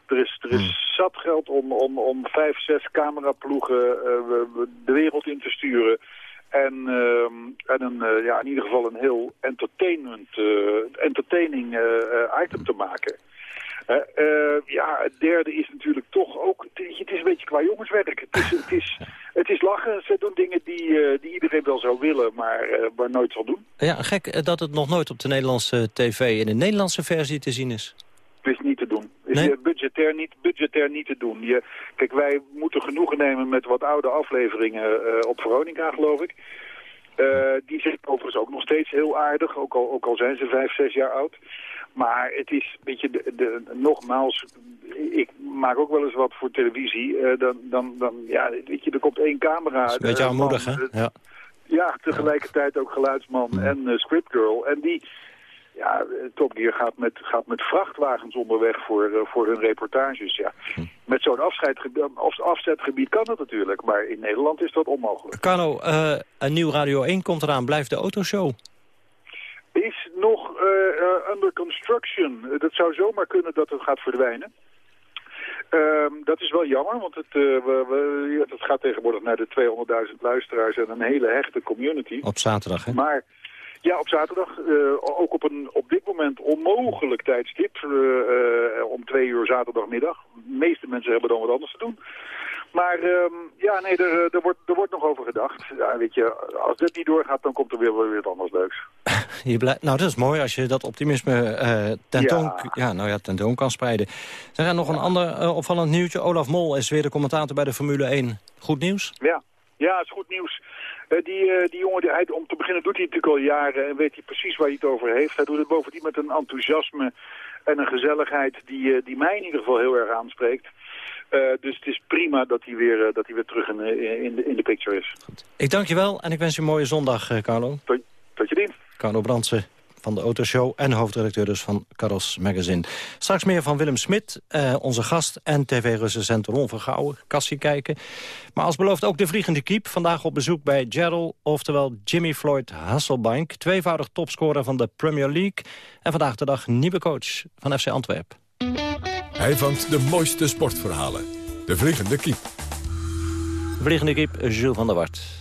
er, is, er is hmm. zat geld om, om, om vijf, zes cameraploegen de wereld in te sturen. En, uh, en een, ja, in ieder geval een heel entertainment, entertaining item te maken. Ja, het derde is natuurlijk toch ook... Het is een beetje qua jongenswerk. Het is, het is, <laughs> het is lachen. Ze doen dingen die, die iedereen wel zou willen, maar, maar nooit zal doen. Ja, gek dat het nog nooit op de Nederlandse tv in de Nederlandse versie te zien is. Het is niet te doen. Nee? Is budgetair, niet, budgetair niet te doen. Je, kijk, wij moeten genoegen nemen met wat oude afleveringen op Veronica, geloof ik. die zijn overigens ook nog steeds heel aardig, ook al, ook al zijn ze vijf, zes jaar oud. Maar het is, weet je, de, de, nogmaals, ik maak ook wel eens wat voor televisie. Uh, dan, dan, dan, ja, weet je, er komt één camera. Dat is een beetje aanmoedig, hè? Ja. ja, tegelijkertijd ook geluidsman en uh, scriptgirl. En die, ja, Top Gear gaat met, gaat met vrachtwagens onderweg voor, voor hun reportages, ja. Hm. Met zo'n afzetgebied kan dat natuurlijk, maar in Nederland is dat onmogelijk. Carlo, een nieuw Radio 1 komt eraan, blijft de autoshow? is nog uh, under construction. Dat zou zomaar kunnen dat het gaat verdwijnen. Um, dat is wel jammer, want het, uh, we, we, het gaat tegenwoordig naar de 200.000 luisteraars en een hele hechte community. Op zaterdag, hè? Maar ja, op zaterdag. Uh, ook op een op dit moment onmogelijk tijdstip. Uh, om twee uur zaterdagmiddag. De meeste mensen hebben dan wat anders te doen. Maar um, ja, nee, er, er, wordt, er wordt nog over gedacht. Ja, weet je, als dit niet doorgaat, dan komt er weer, weer wat anders leuks. <laughs> Je blij... Nou, dat is mooi als je dat optimisme uh, tentoon, ja. ja. nou ja, tentoon kan spreiden. Er is nog een ander uh, opvallend nieuwtje. Olaf Mol is weer de commentator bij de Formule 1. Goed nieuws? Ja, ja het is goed nieuws. Uh, die, die jongen, die, hij, om te beginnen doet hij natuurlijk al jaren en weet hij precies waar hij het over heeft. Hij doet het bovendien met een enthousiasme en een gezelligheid die, die mij in ieder geval heel erg aanspreekt. Uh, dus het is prima dat hij weer, dat hij weer terug in, in, de, in de picture is. Goed. Ik dank je wel en ik wens je een mooie zondag, Carlo. Tot, tot je dienst. Carlo Brandsen van de Autoshow en hoofdredacteur dus van Carlos Magazine. Straks meer van Willem Smit, onze gast en tv-recensent Ron Vergouwen. Kassie kijken. Maar als beloofd ook de vliegende kiep. Vandaag op bezoek bij Gerald, oftewel Jimmy Floyd Hasselbank. Tweevoudig topscorer van de Premier League. En vandaag de dag nieuwe coach van FC Antwerpen. Hij vangt de mooiste sportverhalen. De Vliegende Kiep. Vliegende Kiep, Jules van der Wart.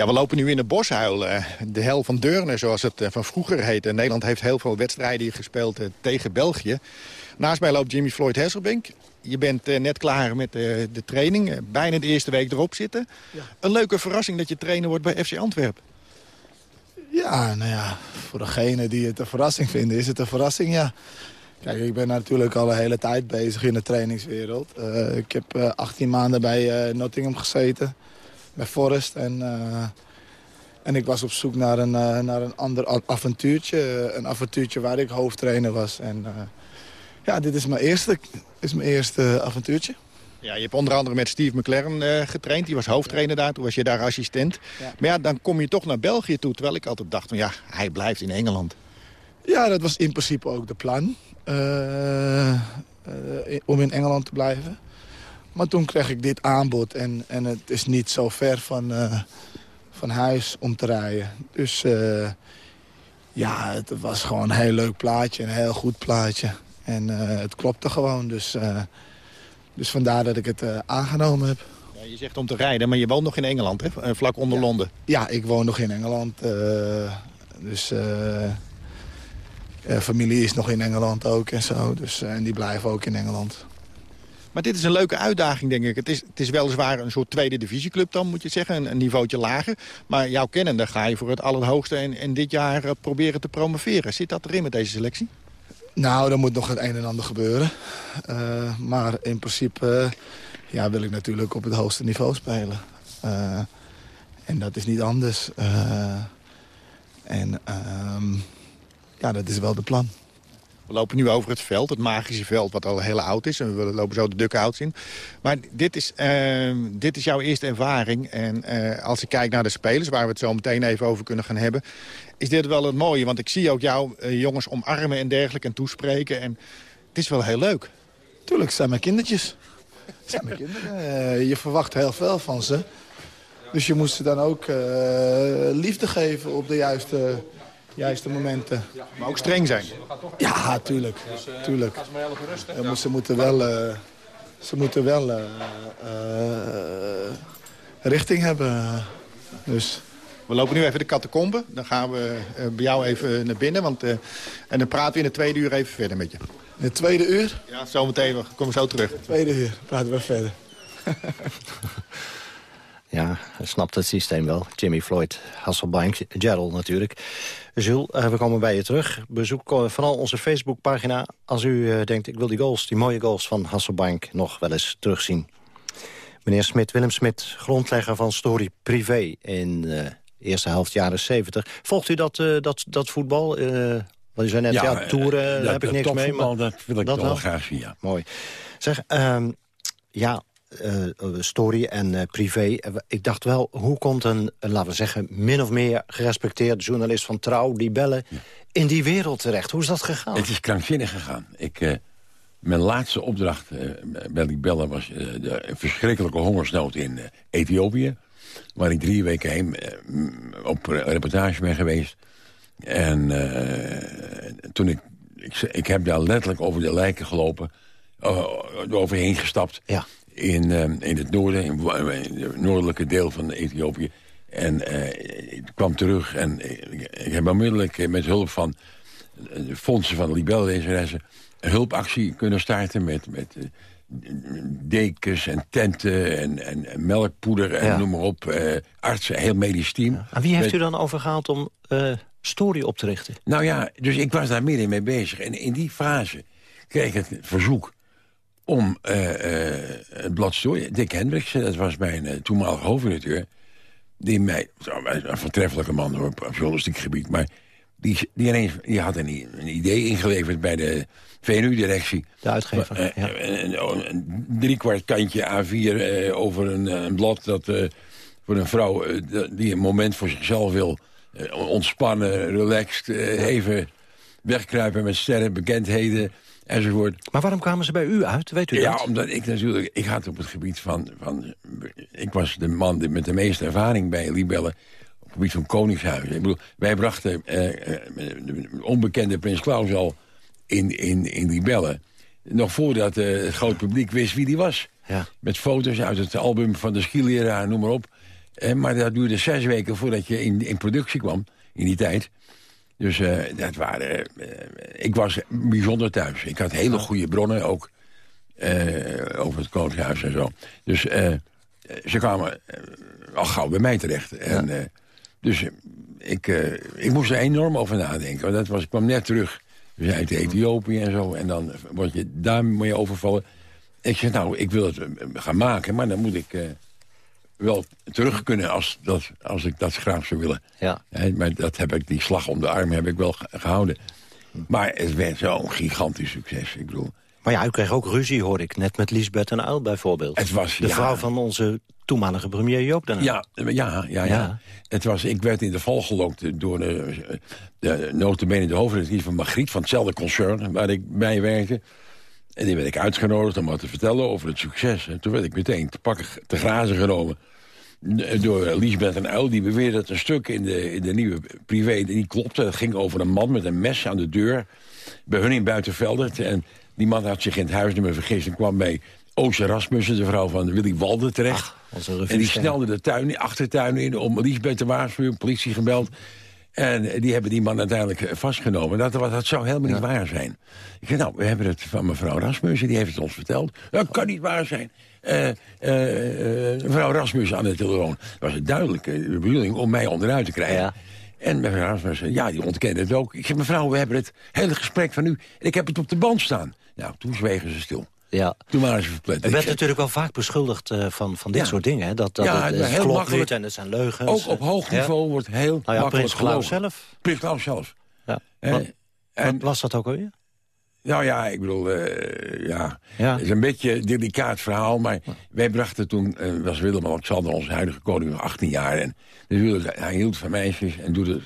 Ja, we lopen nu in de Boshuil. Eh, de hel van Deurne, zoals het eh, van vroeger heette. Nederland heeft heel veel wedstrijden gespeeld eh, tegen België. Naast mij loopt Jimmy Floyd Hesselbank. Je bent net klaar met de training. bijna de eerste week erop zitten. Ja. Een leuke verrassing dat je trainer wordt bij FC Antwerpen. Ja, nou ja, voor degene die het een verrassing vinden, is het een verrassing, ja. Kijk, ik ben natuurlijk al een hele tijd bezig in de trainingswereld. Uh, ik heb uh, 18 maanden bij uh, Nottingham gezeten, bij Forest. En, en ik was op zoek naar een, naar een ander avontuurtje. een avontuurtje waar ik hoofdtrainer was. En ja, dit is mijn eerste, is mijn eerste avontuurtje. Ja, je hebt onder andere met Steve McLaren uh, getraind. Die was hoofdtrainer daar, toen was je daar assistent. Ja. Maar ja, dan kom je toch naar België toe. Terwijl ik altijd dacht, van, ja, hij blijft in Engeland. Ja, dat was in principe ook de plan. Uh, uh, om in Engeland te blijven. Maar toen kreeg ik dit aanbod. En, en het is niet zo ver van, van huis om te rijden. Dus ja, het was gewoon een heel leuk plaatje. Een heel goed plaatje. En het klopte gewoon, dus... Dus vandaar dat ik het aangenomen heb. Ja, je zegt om te rijden, maar je woont nog in Engeland, hè? Eh, vlak onder ja. Londen. Ja, ik woon nog in Engeland. Dus familie is nog in Engeland ook en zo. Dus, en die blijven ook in Engeland. Maar dit is een leuke uitdaging, denk ik. Het is, het is weliswaar een soort tweede divisieclub dan, moet je zeggen. Een, niveautje lager. Maar jouw kennende ga je voor het allerhoogste en, dit jaar proberen te promoveren. Zit dat erin met deze selectie? Nou, er moet nog het een en ander gebeuren. Uh, maar in principe uh, ja, wil ik natuurlijk op het hoogste niveau spelen. En dat is niet anders. en ehm, ja, dat is wel de plan. We lopen nu over het veld, het magische veld wat al heel oud is. En we lopen zo de duckouts in. Maar dit is, uh, dit is jouw eerste ervaring. En uh, als ik kijk naar de spelers, waar we het zo meteen even over kunnen gaan hebben... is dit wel het mooie, want ik zie ook jou uh, jongens omarmen en dergelijke en toespreken. En het is wel heel leuk. Tuurlijk, het zijn mijn kindertjes. Zijn mijn kinderen. je verwacht heel veel van ze. Dus je moet ze dan ook liefde geven op de juiste juiste momenten. Maar ook streng zijn? Ja, tuurlijk. tuurlijk. Ja, ze moeten wel, uh, ze moeten wel uh, uh, richting hebben. Dus... We lopen nu even de catacombe. Dan gaan we bij jou even naar binnen. Want, en dan praten we in de tweede uur even verder met je. In de tweede uur? Ja, zometeen. We komen zo terug. tweede uur praten we verder. <laughs> Ja, hij snapt het systeem wel. Jimmy Floyd, Hasselbank, Gerald natuurlijk. Jules, uh, we komen bij je terug. Bezoek uh, vooral onze Facebookpagina als u uh, denkt... ik wil die goals, die mooie goals van Hasselbank nog wel eens terugzien. Meneer Smit, Willem Smit, grondlegger van Story Privé... in de eerste helft jaren 70. Volgt u dat, dat, dat voetbal? Want u zei net, ja, ja toeren heb ik niks mee. Maar dat wil ik dat wel graag zien, ja. Mooi. Zeg, ehm, ja, uh, story en uh, privé. Ik dacht wel, hoe komt een, laten we zeggen... min of meer gerespecteerde journalist van Trouw... die bellen ja. in die wereld terecht? Hoe is dat gegaan? Het is krankzinnig gegaan. Ik, mijn laatste opdracht bij die bellen was de verschrikkelijke hongersnood in Ethiopië. Waar ik drie weken heen op reportage ben geweest. En toen ik, ik... Ik heb daar letterlijk over de lijken gelopen... overheen gestapt. Ja in, uh, in het noorden, in, het noordelijke deel van Ethiopië. En uh, ik kwam terug en ik, ik heb onmiddellijk met hulp van de fondsen van de libellezeressen... een hulpactie kunnen starten met, met uh, dekens en tenten en, en, en melkpoeder en ja. noem maar op. artsen, heel medisch team. Ja. En wie heeft met, u dan overgehaald om story op te richten? Nou ja, dus ik was daar midden mee bezig. En in die fase kreeg ik het verzoek om uh, uh, het blad Story... Dick Hendricks, dat was mijn uh, toenmalige hoofdredacteur... die mij... Een voortreffelijke man hoor, op journalistiek gebied... maar die, die, ineens, die had een, een idee ingeleverd bij de VNU-directie. De uitgever, ja. Een, een, een driekwart kantje A4 over een, een blad... dat voor een vrouw die een moment voor zichzelf wil... ontspannen, relaxed, even wegkruipen met sterren, bekendheden enzovoort. Maar waarom kwamen ze bij u uit, weet u ja, dat? Ja, omdat ik natuurlijk... Ik had op het gebied van... van ik was de man met de meeste ervaring bij Libellen... op het gebied van Koningshuis. Ik bedoel, wij brachten eh, de onbekende Prins Klaus al in, in, in Libellen... nog voordat uh, het groot publiek wist wie die was. Ja. Met foto's uit het album van de skileraar, noem maar op. Eh, maar dat duurde zes weken voordat je in, in productie kwam, in die tijd... Dus uh, dat waren, uh, ik was bijzonder thuis. Ik had hele goede bronnen ook uh, over het Koningshuis en zo. Dus ze kwamen al gauw bij mij terecht. En, ja. dus ik, ik moest er enorm over nadenken. Want dat was, ik kwam net terug Dus uit Ethiopië en zo. En dan word je daarmee overvallen. Ik zeg, nou, ik wil het eh, gaan maken, maar dan moet ik eh, wel terug kunnen als, dat, als ik dat graag zou willen. Ja. maar dat heb ik, die slag om de arm heb ik wel gehouden. Maar het werd zo'n gigantisch succes. Ik bedoel, Maar ja, u kreeg ook ruzie, hoor ik. Net met Lisbeth en Uil bijvoorbeeld. Het was, de ja. vrouw van onze toenmalige premier Joop Uyl. Ja, ja, ja, ja, Ja. Het was, ik werd in de val gelokt door de, de notabene de hoofdredacteur van Magriet... van hetzelfde concern waar ik bij werkte. En die werd ik uitgenodigd om wat te vertellen over het succes. En toen werd ik meteen te pakken, te grazen genomen door Lisbeth en Uil. Die beweerde dat een stuk in de, in de nieuwe privé niet klopte. Het ging over een man met een mes aan de deur bij hun in Buitenvelden. En die man had zich in het huisnummer vergist en kwam bij Oosje Rasmussen, de vrouw van Willy Walden, terecht. en die snelde de tuin, achtertuin in om Lisbeth te waarschuwen, politie gebeld. En die hebben die man uiteindelijk eh, vastgenomen. Dat, dat zou helemaal niet waar zijn. Ik zei, nou, we hebben het van mevrouw Rasmussen, die heeft het ons verteld. Dat kan niet waar zijn. Eh, eh, mevrouw Rasmussen aan de telefoon. Dat was een duidelijke bedoeling om mij onderuit te krijgen. En mevrouw Rasmussen, ja, die ontkende het ook. Ik zeg, mevrouw, we hebben het hele gesprek van u... en ik heb het op de band staan. Nou, toen zwegen ze stil. Ja. Toen waren ze. U zeg, natuurlijk wel vaak beschuldigd eh, van, van dit Ja. soort dingen. Hè? Dat, dat Ja, het, maar het heel klopt makkelijk. niet en het zijn leugens. Ook op hoog niveau wordt heel Nou ja, makkelijk Prins zelf. Prins Klaus zelf. Ja. Eh, Wat, en- wat was dat ook alweer? Nou ja, ik bedoel, eh, ja, Ja. het is een beetje een delicaat verhaal. Maar wij brachten toen, eh, was Willem-Alexander, onze huidige koning, nog 18 jaar. En dus hij hield van meisjes en doet het,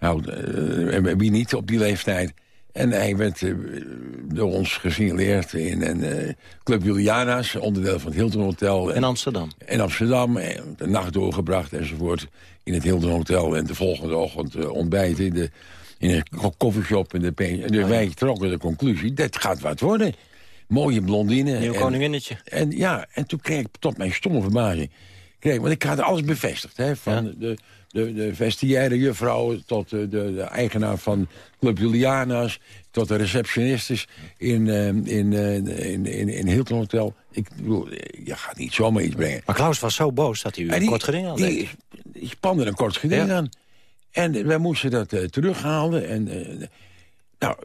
nou, eh, wie niet op die leeftijd. En hij werd eh, door ons gesignaleerd in een eh, Club Juliana's, onderdeel van het Hilton Hotel. In Amsterdam. In Amsterdam, eh, de nacht doorgebracht enzovoort. In het Hilton Hotel en de volgende ochtend ontbijten in, de, in een ko- koffieshop. In de en Oh, dus wij trokken de conclusie, dat gaat wat worden. Mooie blondine. Nieuw en- koninginnetje. En ja, en toen kreeg ik tot mijn stomme verbazing... Kreeg, want ik had alles bevestigd, hè, van de, de, de vestiaire juffrouw... tot de, de, de eigenaar van Club Juliana's... tot de receptionistes in, eh, in, eh, in, in, in Hilton Hotel. Ik bedoel, eh, je gaat niet zomaar iets brengen. Maar Klaus was zo boos dat hij u En een die- kort geding aan die, die spande een kort geding Ja. aan. En eh, wij moesten dat eh, terughalen. En, eh, nou,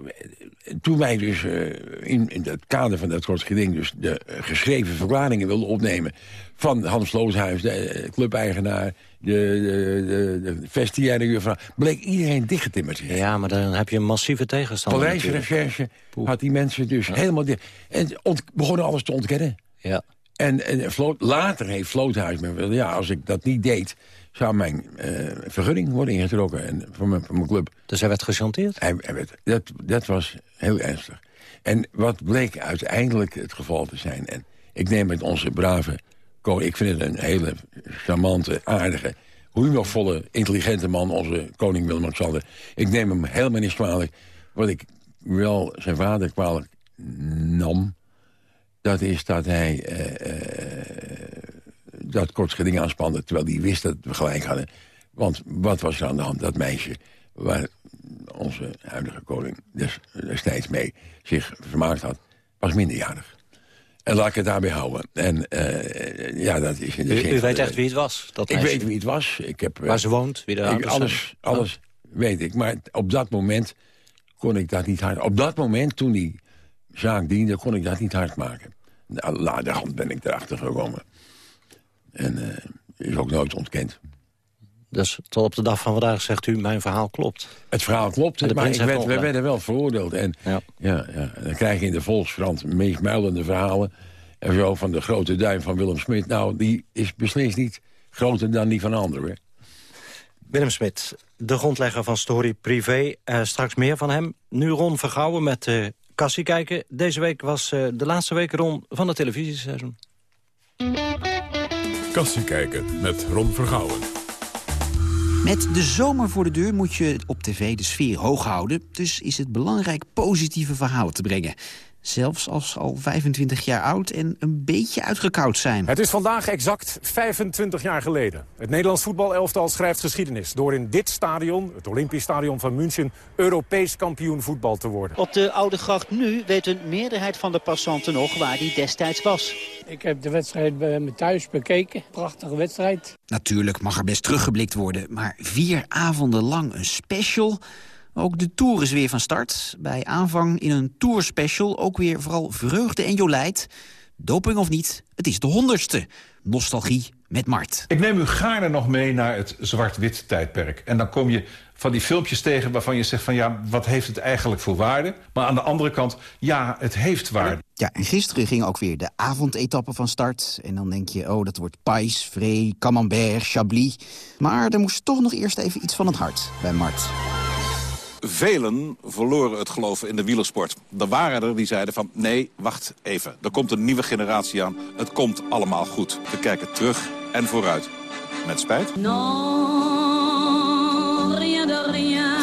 toen wij dus eh, in, in het kader van dat kort geding... dus de geschreven verklaringen wilden opnemen... van Hans Looshuis, de eh, clubeigenaar... de, de, de, de vestiaire juffrouw... bleek iedereen dichtgetimmerd. Ja, maar dan heb je een massieve tegenstander Parijse natuurlijk. recherche had die mensen dus helemaal dicht. En ont, begonnen alles te ontkennen. Ja. En, en Vloot, later heeft Vloothuis me ja, als ik dat niet deed, zou mijn eh, vergunning worden ingetrokken en, van, mijn, van mijn club. Dus hij werd gechanteerd? Hij, hij werd, dat, dat was heel ernstig. En wat bleek uiteindelijk het geval te zijn... en ik neem met onze brave koning... ik vind het een hele charmante, aardige... humorvolle, intelligente man, onze koning Willem-Alexander. Ik neem hem helemaal niet kwalijk. Wat ik wel zijn vader kwalijk nam... dat is dat hij eh, eh, dat kort geding aanspande... terwijl hij wist dat we gelijk hadden. Want wat was er aan de hand? Dat meisje waar onze huidige koning des, destijds mee zich vermaakt had... was minderjarig. En laat ik het daarbij houden. En eh, ja, dat is in de U, zin u weet echt wie het was? Dat ik meisje? weet wie het was. Ik heb, eh, Waar ze woont, wie de ik, alles, alles weet ik. Maar op dat moment kon ik dat niet hard... Op dat moment, toen die zaak diende, kon ik dat niet hard maken. Nou, laterhand ben ik erachter gekomen. En eh, is ook nooit ontkend. Dus tot op de dag van vandaag zegt u, mijn verhaal klopt. Het verhaal klopt, maar ik werd, we werden wel veroordeeld. En, ja. Ja, dan krijg je in de Volkskrant meesmuilende verhalen... en zo van de grote duim van Willem Smit. Nou, die is beslist niet groter dan die van anderen. Willem Smit, de grondlegger van Story Privé. Eh, straks meer van hem. Nu Ron Vergouwen met eh Kassie kijken. Deze week was de laatste week Ron van het televisieseizoen. Kassie kijken met Ron Vergouwen. Met de zomer voor de deur moet je op tv de sfeer hoog houden. Dus is het belangrijk positieve verhalen te brengen. Zelfs als ze al 25 jaar oud en een beetje uitgekoud zijn. Het is vandaag exact 25 jaar geleden. Het Nederlands voetbalelftal schrijft geschiedenis... door in dit stadion, het Olympisch Stadion van München... Europees kampioen voetbal te worden. Op de Oude Gracht nu weet een meerderheid van de passanten nog waar die destijds was. Ik heb de wedstrijd bij me thuis bekeken. Prachtige wedstrijd. Natuurlijk mag er best teruggeblikt worden, maar vier avonden lang een special... Ook de Tour is weer van start. Bij aanvang in een Tour-special ook weer vooral vreugde en jolijt. Doping of niet, het is de honderdste. Nostalgie met Mart. Ik neem u gaarne nog mee naar het zwart-wit tijdperk. En dan kom je van die filmpjes tegen waarvan je zegt van... ja, wat heeft het eigenlijk voor waarde? Maar aan de andere kant, ja, het heeft waarde. Ja, en gisteren ging ook weer de avondetappe van start. En dan denk je, oh, dat wordt Pais, Vree, Camembert, Chablis. Maar er moest toch nog eerst even iets van het hart bij Mart. Velen verloren het geloven in de wielersport. Er waren er die zeiden van, nee, wacht even. Er komt een nieuwe generatie aan. Het komt allemaal goed. We kijken terug en vooruit. Met spijt. Non, rien de rien.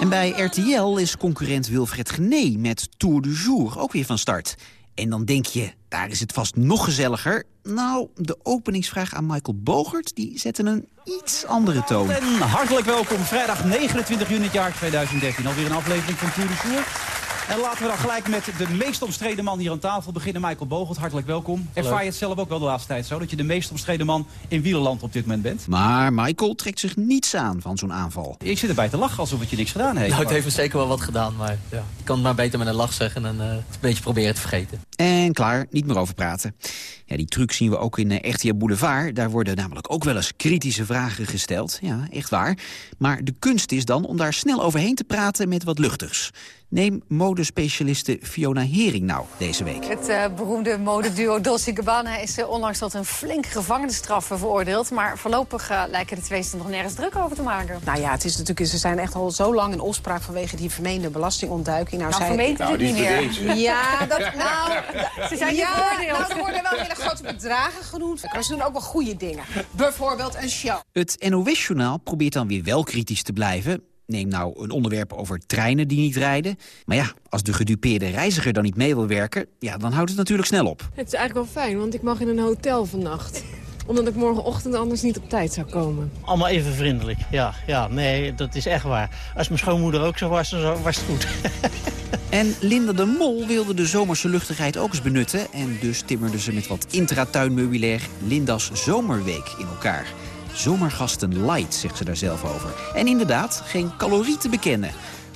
En bij RTL is concurrent Wilfred Gené met Tour du Jour ook weer van start. En dan denk je, daar is het vast nog gezelliger. Nou, de openingsvraag aan Michael Bogert, die zette een iets andere toon. En hartelijk welkom, vrijdag 29 juni het jaar 2013. Alweer een aflevering van Tour de. En laten we dan gelijk met de meest omstreden man hier aan tafel beginnen. Michael Bogert, hartelijk welkom. Ervaar je het zelf ook wel de laatste tijd zo? Dat je de meest omstreden man in wielerland op dit moment bent? Maar Michael trekt zich niets aan van zo'n aanval. Ik zit erbij te lachen alsof het je niks gedaan heeft. Nou, het heeft me zeker wel wat gedaan, maar ja, ik kan het maar beter met een lach zeggen... en eh, het een beetje proberen te vergeten. En klaar, niet meer over praten. Ja, die truc zien we ook in uh, RTL Boulevard. Daar worden namelijk ook wel eens kritische vragen gesteld. Ja, echt waar. Maar de kunst is dan om daar snel overheen te praten met wat luchters. Neem modespecialiste Fiona Hering nou deze week. Het uh, beroemde modeduo Dolce Gabbana is uh, onlangs tot een flink gevangenisstraf veroordeeld. Maar voorlopig uh, lijken de twee er nog nergens druk over te maken. Nou ja, het is natuurlijk, ze zijn echt al zo lang in opspraak vanwege die vermeende belastingontduiking. Nou, zij... vermeend Nou, het die niet meer. Ja, dat, <laughs> nou, Ze zijn ja, veroordeeld. nou, er worden wel hele grote bedragen genoemd. Maar ze doen ook wel goede dingen. Bijvoorbeeld een show. Het NOS-journaal probeert dan weer wel kritisch te blijven. Neem nou een onderwerp over treinen die niet rijden. Maar ja, als de gedupeerde reiziger dan niet mee wil werken... ja, dan houdt het natuurlijk snel op. Het is eigenlijk wel fijn, want ik mag in een hotel vannacht. Omdat ik morgenochtend anders niet op tijd zou komen. Allemaal even vriendelijk, ja. ja. Nee, dat is echt waar. Als mijn schoonmoeder ook zo was, dan was het goed. <laughs> En Linda de Mol wilde de zomerse luchtigheid ook eens benutten... en dus timmerde ze met wat intratuinmeubilair Linda's Zomerweek in elkaar. Zomergasten light, zegt ze daar zelf over. En inderdaad, geen calorie te bekennen.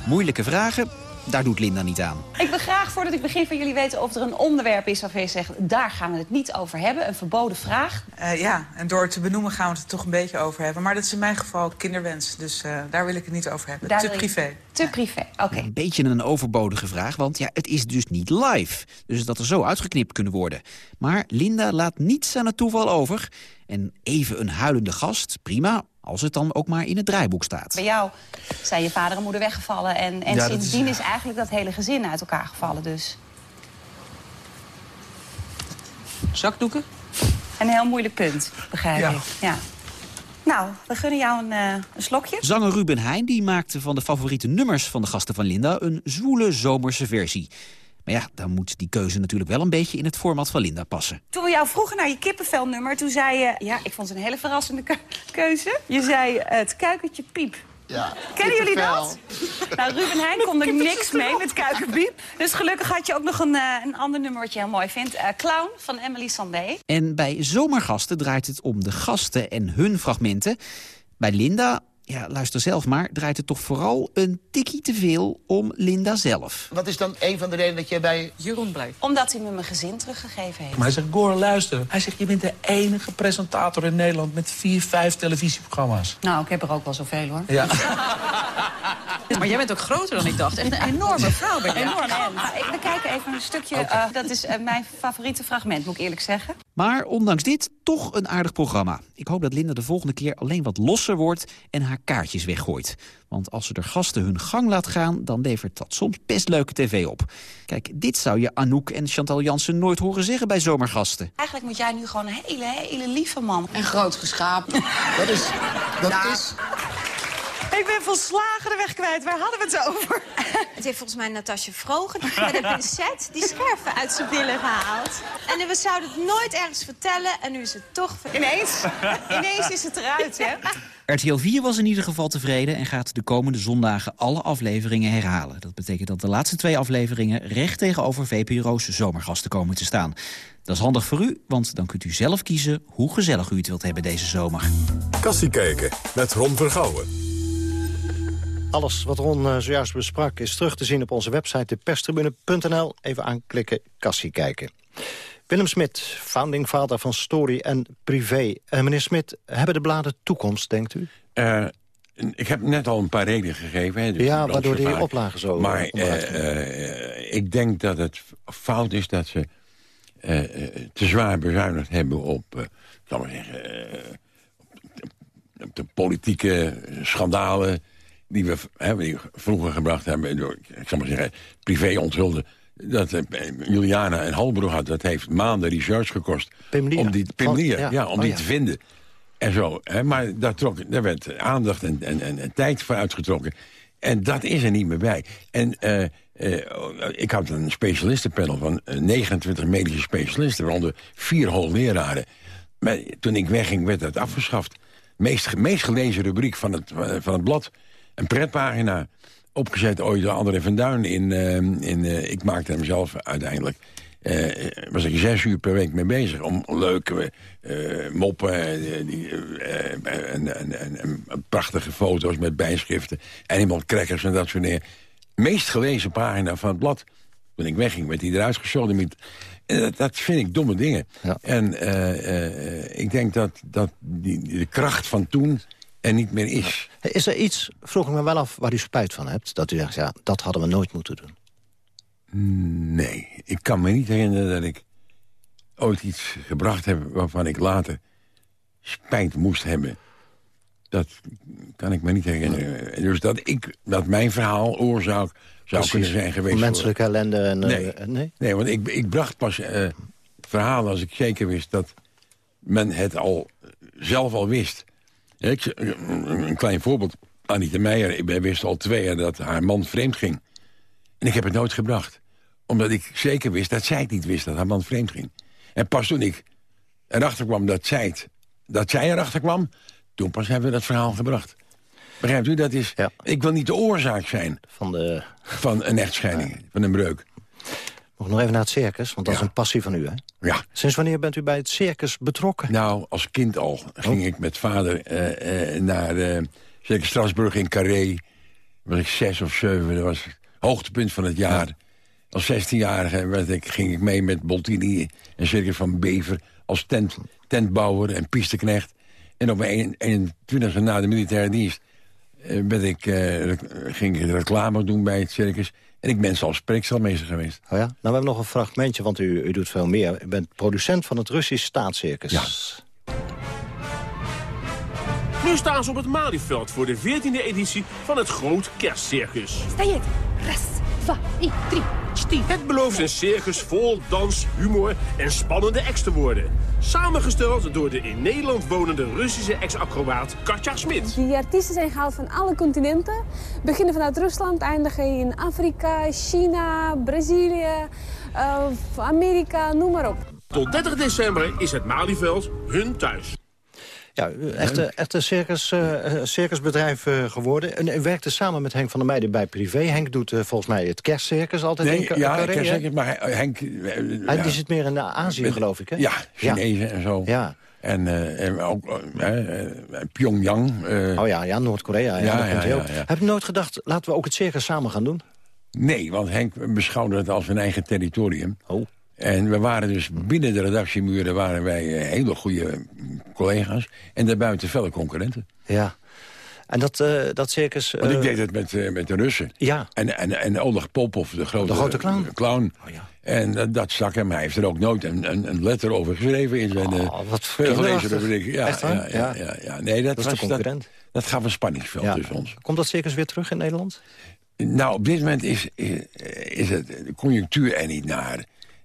Moeilijke vragen, daar doet Linda niet aan. Ik wil graag, voordat ik begin, van jullie weten of er een onderwerp is waarvan je zegt... daar gaan we het niet over hebben, een verboden vraag. Uh, ja, en door het te benoemen gaan we het er toch een beetje over hebben. Maar dat is in mijn geval kinderwens, dus uh, daar wil ik het niet over hebben. Daar te privé. Te privé, oké. Een beetje een overbodige vraag, want ja, het is dus niet live. Dus dat er zo uitgeknipt kunnen worden. Maar Linda laat niets aan het toeval over. En even een huilende gast, prima, als het dan ook maar in het draaiboek staat. Bij jou zijn je vader en moeder weggevallen... en, en Ja, sindsdien is- is... eigenlijk dat hele gezin uit elkaar gevallen, dus. Zakdoeken? Een heel moeilijk punt, begrijp Ja. ik. Ja. Nou, we gunnen jou een, eh, een slokje. Zanger Ruben Heijn die maakte van de favoriete nummers van de gasten van Linda... een zwoele zomerse versie. Maar ja, dan moet die keuze natuurlijk wel een beetje in het format van Linda passen. Toen we jou vroegen naar je kippenvelnummer, toen zei je... Ja, ik vond het een hele verrassende ke- keuze. Je zei eh, het kuikentje piep. Ja, Kennen jullie dat? Nou, Ruben Heijn kon er <laughs> niks mee met kuikenpiep. Dus gelukkig had je ook nog een, eh, een ander nummer wat je heel mooi vindt. Eh, Clown van Emily Sandé. En bij zomergasten draait het om de gasten en hun fragmenten. Bij Linda, ja, luister zelf maar, draait het toch vooral een tikkie te veel om Linda zelf. Wat is dan een van de redenen dat jij bij... Jeroen bleef. Omdat hij me mijn gezin teruggegeven heeft. Maar hij zegt, Gor, luister. Hij zegt, je bent de enige presentator in Nederland... met vier, vijf televisieprogramma's. Nou, ik heb er ook wel zoveel hoor. Ja. <laughs> Maar jij bent ook groter dan ik dacht. Echt een enorme vrouw ben je. Enorm. We kijken even een stukje. eh, dat is eh, mijn favoriete fragment, moet ik eerlijk zeggen. Maar ondanks dit toch een aardig programma. Ik hoop dat Linda de volgende keer alleen wat losser wordt en haar kaartjes weggooit. Want als ze de gasten hun gang laat gaan, dan levert dat soms best leuke tv op. Kijk, dit zou je Anouk en Chantal Jansen nooit horen zeggen bij zomergasten. Eigenlijk moet jij nu gewoon een hele, hele lieve man. En groot geschapen. <laughs> Dat is... Dat is... Ik ben volslagen de weg kwijt. Waar hadden we het over? <laughs> Het heeft volgens mij Natasja Vroger <laughs> met een pincet die scherven uit zijn billen gehaald. En we zouden het nooit ergens vertellen en nu is het toch... Ineens, <laughs> ineens is het eruit, hè? RTL 4 was in ieder geval tevreden en gaat de komende zondagen alle afleveringen herhalen. Dat betekent dat de laatste twee afleveringen recht tegenover VPRO's zomergasten komen te staan. Dat is handig voor u, want dan kunt u zelf kiezen hoe gezellig u het wilt hebben deze zomer. Kassie kijken met Ron Vergouwen. Alles wat Ron eh, zojuist besprak is terug te zien op onze website deperstribune.nl. Even aanklikken, kassie kijken. Willem Smit, founding father van Story en Privé. Uh, meneer Smit, hebben de bladen toekomst, denkt u? Uh, ik heb net al een paar redenen gegeven. Hè, dus ja, waardoor die oplagen zo... Maar ik denk dat het fout is dat ze te zwaar bezuinigd hebben op... zal maar zeggen, op de politieke schandalen die we, hè, die vroeger gebracht hebben... door, ik zal maar zeggen, privé onthulden dat uh, Juliana en Halbroek had, dat heeft maanden research gekost. Om die, Pimlier, ja. ja. om oh, die te vinden. En zo. Hè, maar daar, trok, daar werd aandacht en, en, en, tijd voor uitgetrokken. En dat is er niet meer bij. En uh, uh, ik had een specialistenpanel van 29 medische specialisten... waaronder vier hoogleraren. Maar toen ik wegging, werd dat afgeschaft. Meest, meest gelezen rubriek van het, van het blad. Een pretpagina opgezet ooit door André van Duin. In, uh, in, uh, ik maakte hem zelf uiteindelijk. Uh, was ik zes uur per week mee bezig. Om leuke moppen die, en, en, en, en, prachtige foto's met bijschriften. Animal crackers en dat soort dingen. Meest gelezen pagina van het blad. Toen ik wegging, werd hij eruit gesodemiet. Dat, dat vind ik domme dingen. Ja. En ik denk dat, dat die, de kracht van toen en niet meer is. Is er iets, vroeg ik me wel af, waar u spijt van hebt? Dat u zegt, ja, dat hadden we nooit moeten doen. Nee, ik kan me niet herinneren dat ik ooit iets gebracht heb... waarvan ik later spijt moest hebben. Dat kan ik me niet herinneren. Dus dat, ik, dat mijn verhaal oorzaak zou kunnen zijn geweest... Menselijke ellende en... Nee, uh, nee? nee want ik, ik bracht pas uh, verhalen als ik zeker wist... dat men het al zelf al wist... Ik, een klein voorbeeld. Anita Meijer, ik wist al twee jaar dat haar man vreemd ging. En ik heb het nooit gebracht. Omdat ik zeker wist dat zij het niet wist dat haar man vreemd ging. En pas toen ik erachter kwam dat zij, het, dat zij erachter kwam... toen pas hebben we dat verhaal gebracht. Begrijpt u? Dat is, ja. Ik wil niet de oorzaak zijn van, de... van een echtscheiding, van een breuk. Nog even naar het circus, want dat is een passie van u, hè? Ja. Sinds wanneer bent u bij het circus betrokken? Nou, als kind al ging oh. ik met vader uh, uh, naar uh, Circus Strasburg in Carré. was ik zes of zeven, dat was het hoogtepunt van het jaar. Als 16-jarige ging ik mee met Boltini en Circus van Bever... als tent, tentbouwer en pisteknecht. En op mijn 21e na de militaire dienst... ben ik, ging ik reclame doen bij het circus... En ik ben zelfs spreekselmeester geweest. Oh ja? Nou, we hebben nog een fragmentje, want u, u doet veel meer. U bent producent van het Russisch Staatscircus. Ja. Nu staan ze op het Malieveld voor de 14e editie van het Groot Kerstcircus. Sta je? Het belooft een circus vol dans, humor en spannende acts te worden. Samengesteld door de in Nederland wonende Russische ex-acrobaat Katja Smit. Die artiesten zijn gehaald van alle continenten. Beginnen vanuit Rusland, eindigen in Afrika, China, Brazilië, uh, Amerika, noem maar op. Tot 30 december is het Malieveld hun thuis. Ja, echt, echt een circus, uh, circusbedrijf uh, geworden. En werkte samen met Henk van der Meijden bij Privé. Henk doet uh, volgens mij het kerstcircus altijd nee, in Ja, kerstcircus, maar Henk... Hij ja. zit meer in Azië, geloof ik, hè? Ja, Chinezen en zo. Ja. En, en ook Pyongyang. oh ja, ja Noord-Korea. Ja, ja, ja, ja, Heb je nooit gedacht, laten we ook het circus samen gaan doen? Nee, want Henk beschouwde het als een eigen territorium. Oh. En we waren dus binnen de redactiemuren waren wij eh, hele goede collega's. En daarbuiten felle concurrenten. Ja. En dat, uh, dat circus... Want ik deed het met, uh, met de Russen. Ja. En, en, en Oleg Popov, de grote, de grote clown. clown. Oh, ja. En dat stak hem. Hij heeft er ook nooit een, een, een letter over geschreven in zijn oh, wat gelezen. Ja, Echt, ja, ja, ja, ja, Nee, dat, dat was de concurrent. Dat, dat gaf een spanningsveld tussen ons. Komt dat circus weer terug in Nederland? Nou, op dit moment is, is, is het de conjunctuur er niet naar.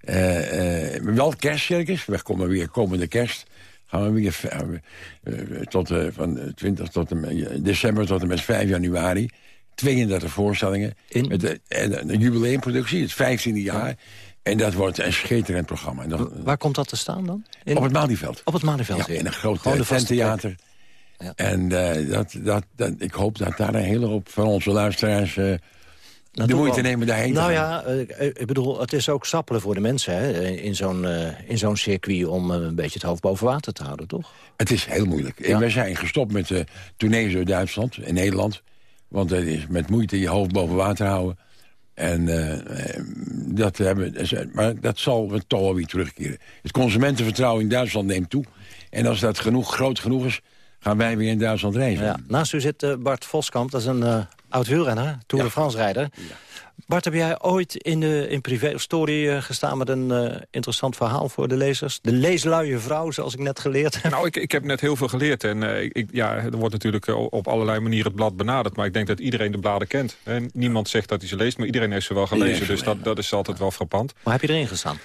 Uh, uh, wel kerstcircus. We komen weer komende kerst. Gaan we weer uh, tot, van 20 tot en, december tot en met 5 januari. 32 voorstellingen. In? Met de, de, jubileumproductie, het 15e jaar. Ja. En dat wordt een schitterend programma. Dat, Waar komt dat te staan dan? In... Op het Malieveld. Op het Malieveld, ja. In een groot tentheater. En eh, dat, dat, dat, ik hoop dat daar een hele hoop van onze luisteraars... eh, de moeite nemen daarheen Nou ja, eh, ik bedoel, het is ook sappelen voor de mensen hè, in zo'n eh, in zo'n circuit... om eh, een beetje het hoofd boven water te houden, toch? Het is heel moeilijk. Ja. We zijn gestopt met de tournees door Duitsland en Nederland. Want het is met moeite je hoofd boven water houden. En eh, eh, dat hebben, maar dat zal we toch wel weer terugkeren. Het consumentenvertrouwen in Duitsland neemt toe. En als dat genoeg, groot genoeg is, gaan wij weer in Duitsland reizen. Ja. Naast u zit eh, Bart Voskamp, dat is een eh, oud wielrenner, Tour de France-rijder. Bart, heb jij ooit in, de, in privé-story eh, gestaan met een eh, interessant verhaal voor de lezers? De leesluie vrouw, zoals ik net geleerd heb. Nou, ik, ik heb net heel veel geleerd. En eh, ik, ja, er wordt natuurlijk op allerlei manieren het blad benaderd. Maar ik denk dat iedereen de bladen kent. En niemand zegt dat hij ze leest, maar iedereen heeft ze wel gelezen. Iedereen Dus dat, dat is altijd wel frappant. Maar heb je erin gestaan?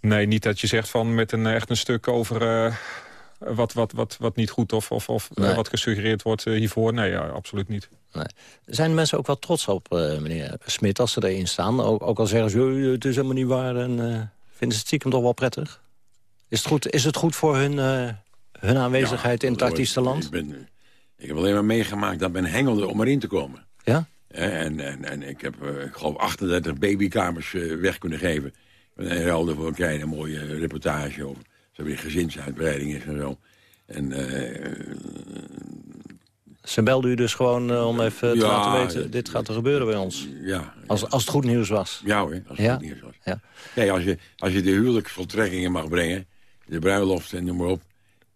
Nee, niet dat je zegt van met een, echt een stuk over... wat, wat, wat, wat niet goed of, of, of eh, Nee. wat gesuggereerd wordt eh, hiervoor. Nee, ja, absoluut niet. Nee. Zijn mensen ook wel trots op, eh, meneer Smit, als ze erin staan? Ook, ook al zeggen ze, "Eh, het is helemaal niet waar. En, eh, vinden ze het stiekem toch wel prettig? Is het goed, is het goed voor hun, eh, hun aanwezigheid in het artiestenland? Ik, ben, ik heb alleen maar meegemaakt dat men hengelde om erin te komen. Ja? En, en, en ik heb, eh, ik geloof, 38 babykamers eh, weg kunnen geven. En ruilde voor een kleine mooie reportage over. Zo weer gezinsuitbreiding is en zo. En, eh, Ze belden u dus gewoon eh, om even te Ja, laten weten... ja, dit gaat er gebeuren bij ons. ja, Als, als het goed nieuws was. Ja hoor, als het Ja? goed nieuws was. Ja. Kijk, als je, als je de huwelijksvoltrekkingen mag brengen... de bruiloft en noem maar op...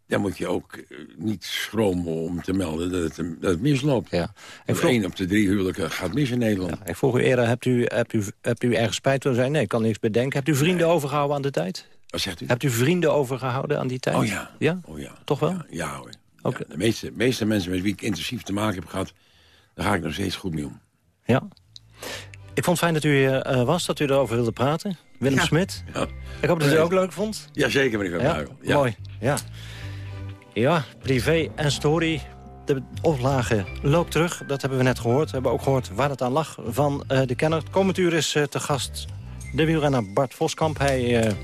dan moet je ook eh, niet schromen om te melden dat het, dat het misloopt. Ja. En vroeg- één op de drie huwelijken gaat mis in Nederland. Ik vroeg u eerder, hebt u, hebt, u, hebt u ergens spijt van? zei nee, ik kan niks bedenken. Hebt u vrienden overgehouden aan de tijd? Wat zegt u? Hebt u vrienden overgehouden aan die tijd? Oh ja. Ja? Oh ja. Toch wel? Ja, ja hoor. Ja, de meeste, meeste mensen met wie ik intensief te maken heb gehad... daar ga ik nog steeds goed mee om. Ja. Ik vond het fijn dat u hier eh, was, dat u erover wilde praten. Willem Ja. Smit. Ja. Ik hoop dat u het ook leuk vond. Jazeker, meneer Van Ja. Ja. mooi. Ja. ja, privé en story. De oplage loopt terug, dat hebben we net gehoord. We hebben ook gehoord waar het aan lag van eh, de kenner. Komend uur is eh, te gast de wielrenner Bart Voskamp. Hij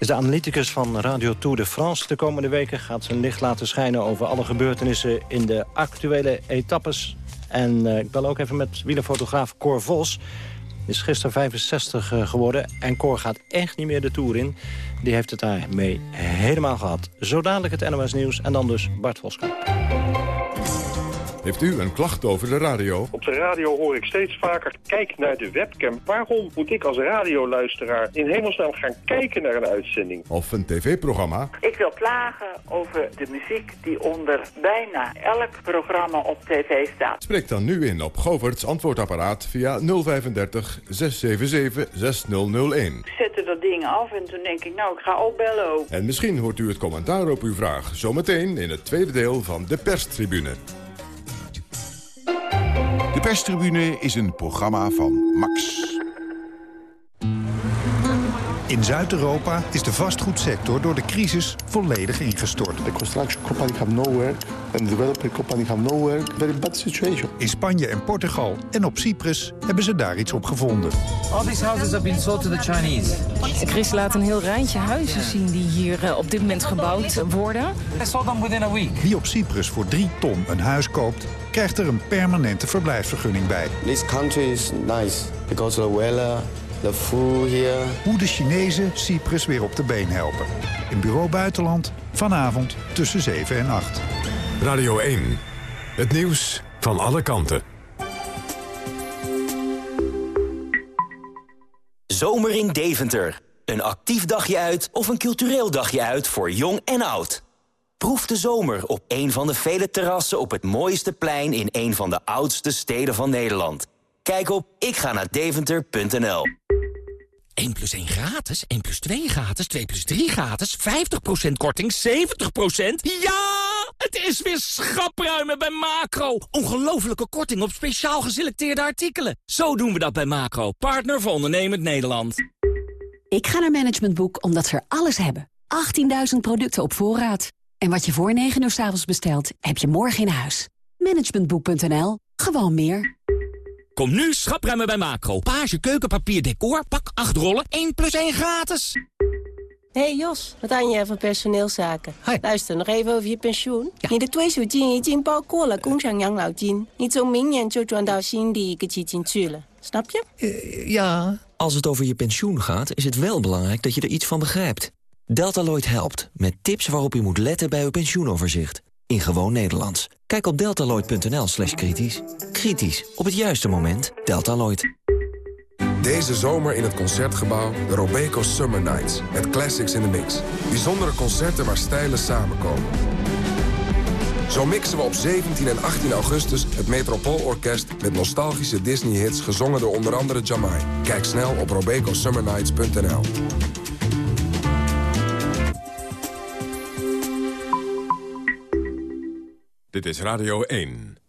is de analyticus van Radio Tour de France. De komende weken gaat zijn licht laten schijnen over alle gebeurtenissen in de actuele etappes. En eh, ik bel ook even met wielerfotograaf Cor Vos. Is gisteren 65 eh, geworden en Cor gaat echt niet meer de Tour in. Die heeft het daarmee helemaal gehad. Zo dadelijk het NOS Nieuws en dan dus Bart Voskamp. Heeft u een klacht over de radio? Op de radio hoor ik steeds vaker, kijk naar de webcam. Waarom moet ik als radioluisteraar in hemelsnaam gaan kijken naar een uitzending? Of een tv-programma? Ik wil klagen over de muziek die onder bijna elk programma op tv staat. Spreek dan nu in op Govert's antwoordapparaat via 035 677 6001. Ik zette dat ding af en toen denk ik, nou, ik ga opbellen ook. En misschien hoort u het commentaar op uw vraag zometeen in het tweede deel van de perstribune. De perstribune is een programma van Max. In Zuid-Europa is de vastgoedsector door de crisis volledig ingestort. The construction company have no work and the developer company have no work. Very bad situation. In Spanje en Portugal en op Cyprus hebben ze daar iets op gevonden. All these houses have been sold to the Chinese. Chris laat een heel rijtje huizen zien die hier eh, op dit moment gebouwd worden. They sold them within a week. Wie op Cyprus voor 3 ton een huis koopt, krijgt er een permanente verblijfsvergunning bij. This country is nice because the weather, the food here. Hoe de Chinezen Cyprus weer op de been helpen. In Bureau Buitenland, vanavond tussen 7 en 8. Radio 1. Het nieuws van alle kanten. Zomer in Deventer. Een actief dagje uit of een cultureel dagje uit voor jong en oud. Proef de zomer op een van de vele terrassen op het mooiste plein in een van de oudste steden van Nederland. Kijk op ikga naar 1 plus 1 gratis, 1 plus 2 gratis, 2 plus 3 gratis, 50% korting, 70%? Ja! Het is weer schapruimen bij Macro. Ongelofelijke korting op speciaal geselecteerde artikelen. Zo doen we dat bij Macro, partner voor ondernemend Nederland. Ik ga naar Management Boek omdat ze er alles hebben. 18.000 producten op voorraad. En wat je voor 9 uur s avonds bestelt, heb je morgen in huis. Managementboek.nl. Gewoon meer. Kom nu schapruimen bij Macro. Page keukenpapier decor, pak 8 rollen, 1 plus 1 gratis. hey Jos, wat aan je van personeelszaken? Luister, nog even over je pensioen. Je de 退休金已经包括了工厂养老金，你从明年就转到新的一个基金去了。Snap je? ja. Als het over je pensioen gaat, is het wel belangrijk dat je er iets van begrijpt. Deltaloid helpt, met tips waarop u moet letten bij uw pensioenoverzicht. In gewoon Nederlands. Kijk op deltaloid.nl slash kritisch. Kritisch, op het juiste moment. Deltaloid. Deze zomer in het Concertgebouw de Robeco Summer Nights. Met classics in the mix. Bijzondere concerten waar stijlen samenkomen. Zo mixen we op 17 en 18 augustus het Metropoolorkest... met nostalgische Disney-hits gezongen door onder andere Jamai. Kijk snel op robecosummernights.nl. Dit is Radio 1.